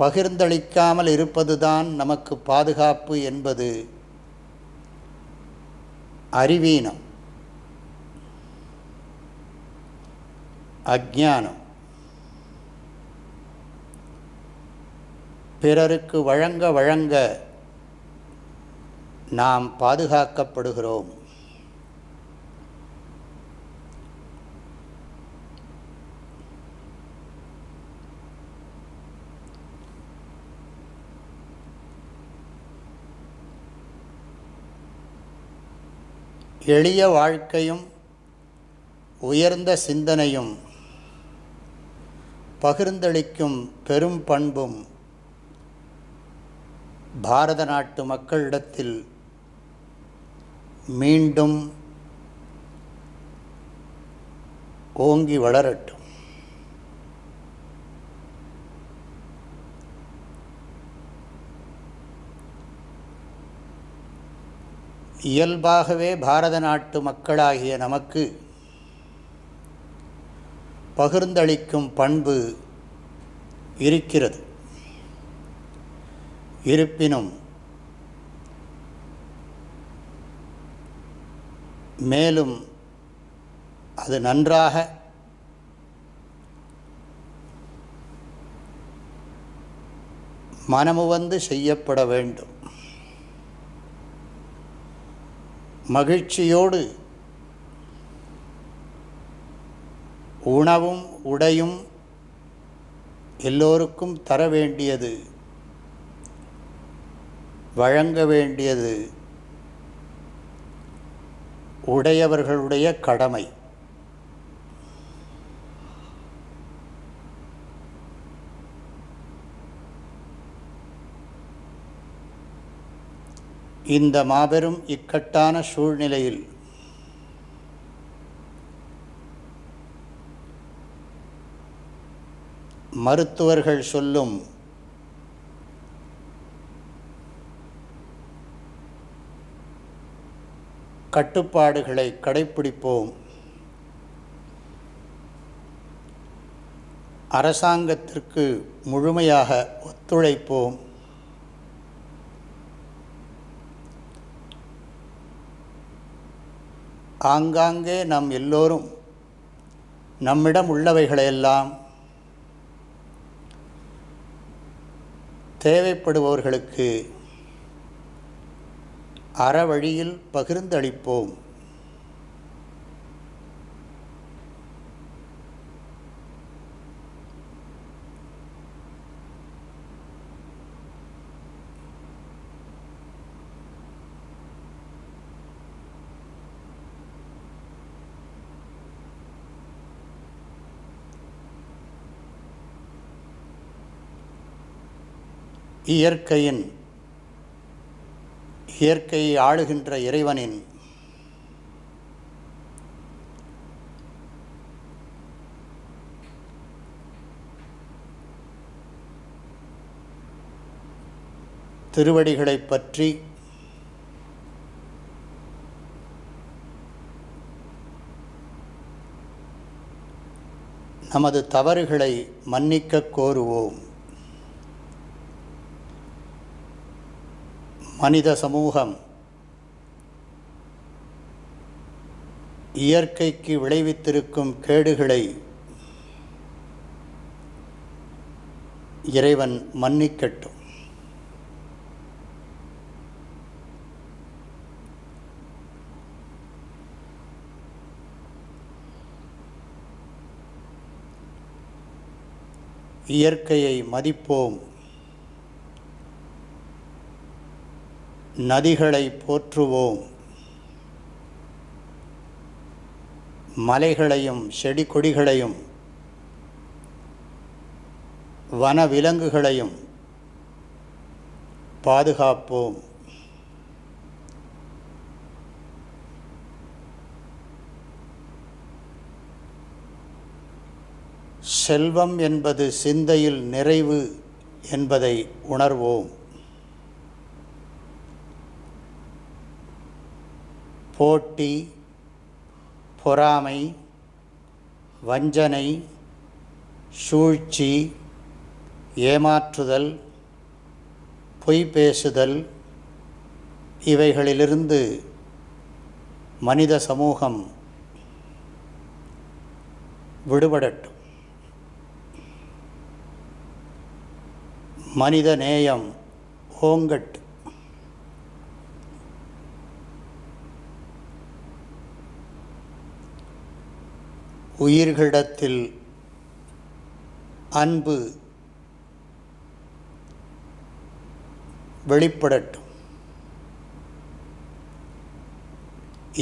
S1: பகிர்ந்தளிக்காமல் இருப்பதுதான் நமக்கு பாதுகாப்பு என்பது அறிவீனம் அஜானம் பிறருக்கு வழங்க வழங்க நாம் பாதுகாக்கப்படுகிறோம் எளிய வாழ்க்கையும் உயர்ந்த சிந்தனையும் பகிர்ந்தளிக்கும் பெரும் பண்பும் பாரத நாட்டு மக்களிடத்தில் மீண்டும் ஓங்கி வளரட்டும் இயல்பாகவே பாரத நாட்டு மக்களாகிய நமக்கு பகிர்ந்தளிக்கும் பண்பு இருக்கிறது இருப்பினும் மேலும் அது நன்றாக மனமுவந்து செய்யப்பட வேண்டும் மகிழ்ச்சியோடு உணவும் உடையும் எல்லோருக்கும் தர வேண்டியது வழங்க வேண்டியது உடையவர்களுடைய கடமை இந்த மாபெரும் இக்கட்டான சூழ்நிலையில் மருத்துவர்கள் சொல்லும் கட்டுப்பாடுகளை கடைப்பிடிப்போம் அரசாங்கத்திற்கு முழுமையாக ஒத்துழைப்போம் ஆங்காங்கே நாம் எல்லோரும் நம்மிடம் உள்ளவைகளையெல்லாம் தேவைப்படுபவர்களுக்கு அறவழியில் பகிர்ந்தளிப்போம் இயற்கையின் இயற்கையை ஆளுகின்ற இறைவனின் திருவடிகளை பற்றி நமது தவறுகளை மன்னிக்க கோருவோம் மனித சமூகம் இயற்கைக்கு விளைவித்திருக்கும் கேடுகளை இறைவன் மன்னிக்கட்டும் இயற்கையை மதிப்போம் நதிகளை போற்றுவோம் மலைகளையும் செடி கொடிகளையும் வனவிலங்குகளையும் பாதுகாப்போம் செல்வம் என்பது சிந்தையில் நிறைவு என்பதை உணர்வோம் போட்டி பொறாமை வஞ்சனை சூழ்ச்சி ஏமாற்றுதல் பொய் பேசுதல் இவைகளிலிருந்து மனித சமூகம் விடுபடட்டும் மனித நேயம் ஓங்கட்டு உயிர்களிடத்தில் அன்பு வெளிப்படட்டும்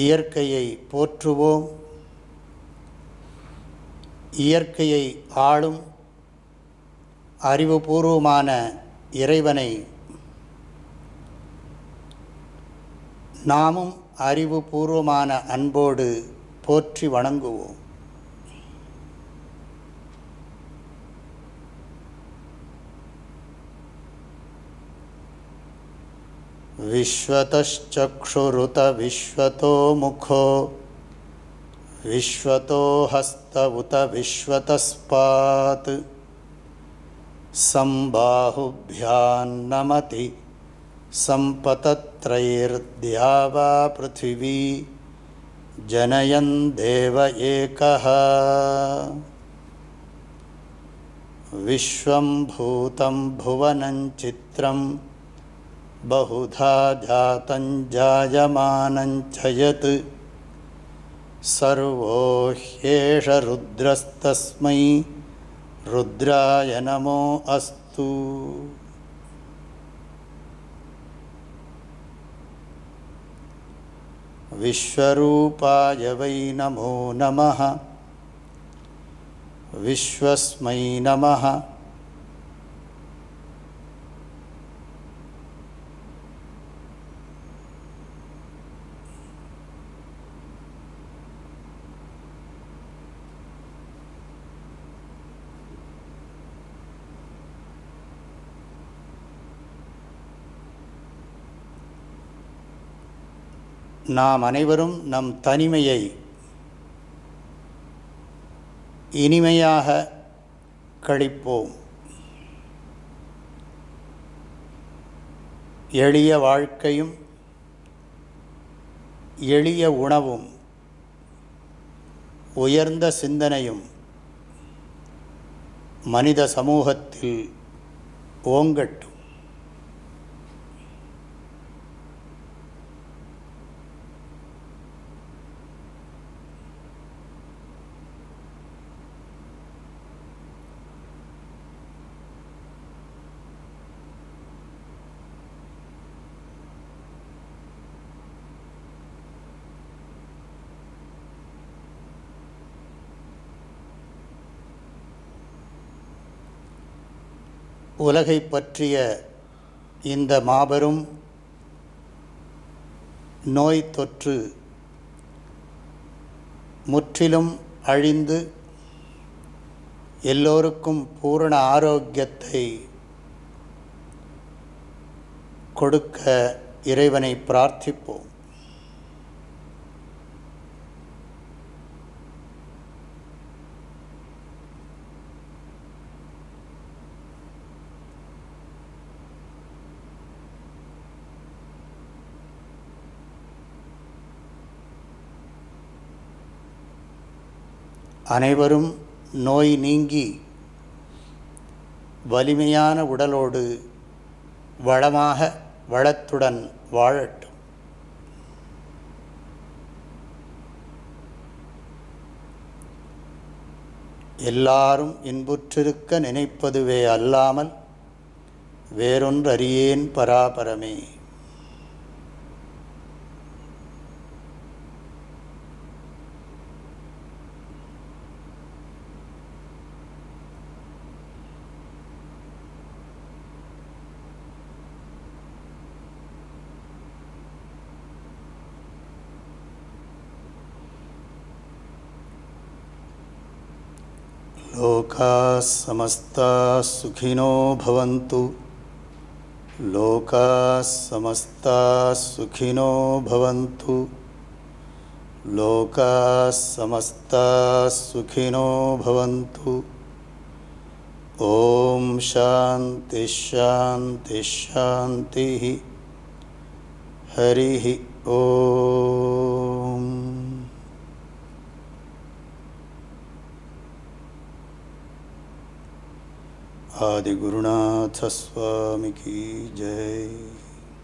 S1: இயற்கையை போற்றுவோம் இயற்கையை ஆளும் அறிவுபூர்வமான இறைவனை நாமும் அறிவுபூர்வமான அன்போடு போற்றி வணங்குவோம் विश्वतश्चक्षुरुत विश्वतो मुखो विश्वतो हस्त उत विश्वतस्पात् सम्बाहुभ्यान्नमति सम्पतत्रयैर्द्या पृथिवी जनयन् देव एकः विश्वं भूतं भुवनं चित्रम् बहुधा जातं जायमानं यत् सर्वो ह्येष रुद्रस्तस्मै रुद्राय अस्तु विश्वरूपाय वै नमो नमः विश्वस्मै नमः நாம் அனைவரும் நம் தனிமையை இனிமையாக கழிப்போம் எளிய வாழ்க்கையும் எளிய உணவும் உயர்ந்த சிந்தனையும் மனித சமூகத்தில் ஓங்கட்டும் உலகை பற்றிய இந்த மாபெரும் நோய் தொற்று முற்றிலும் அழிந்து எல்லோருக்கும் பூரண ஆரோக்கியத்தை கொடுக்க இறைவனை பிரார்த்திப்போம் அனைவரும் நோய் நீங்கி வலிமையான உடலோடு வளமாக வளத்துடன் வாழட்டும் எல்லாரும் இன்புற்றிருக்க நினைப்பதுவே அல்லாமல் வேறொன்றறியேன் பராபரமே लोकाः समस्ताः सुखिनो भवन्तु लोकाः समस्ताः सुखिनो भवन्तु लोकाः समस्ताः सुखिनो भवन्तु ॐ शान्तिश्शान्तिश्शान्तिः हरिः ॐ आदिगुरुनाथ स्वामी की जय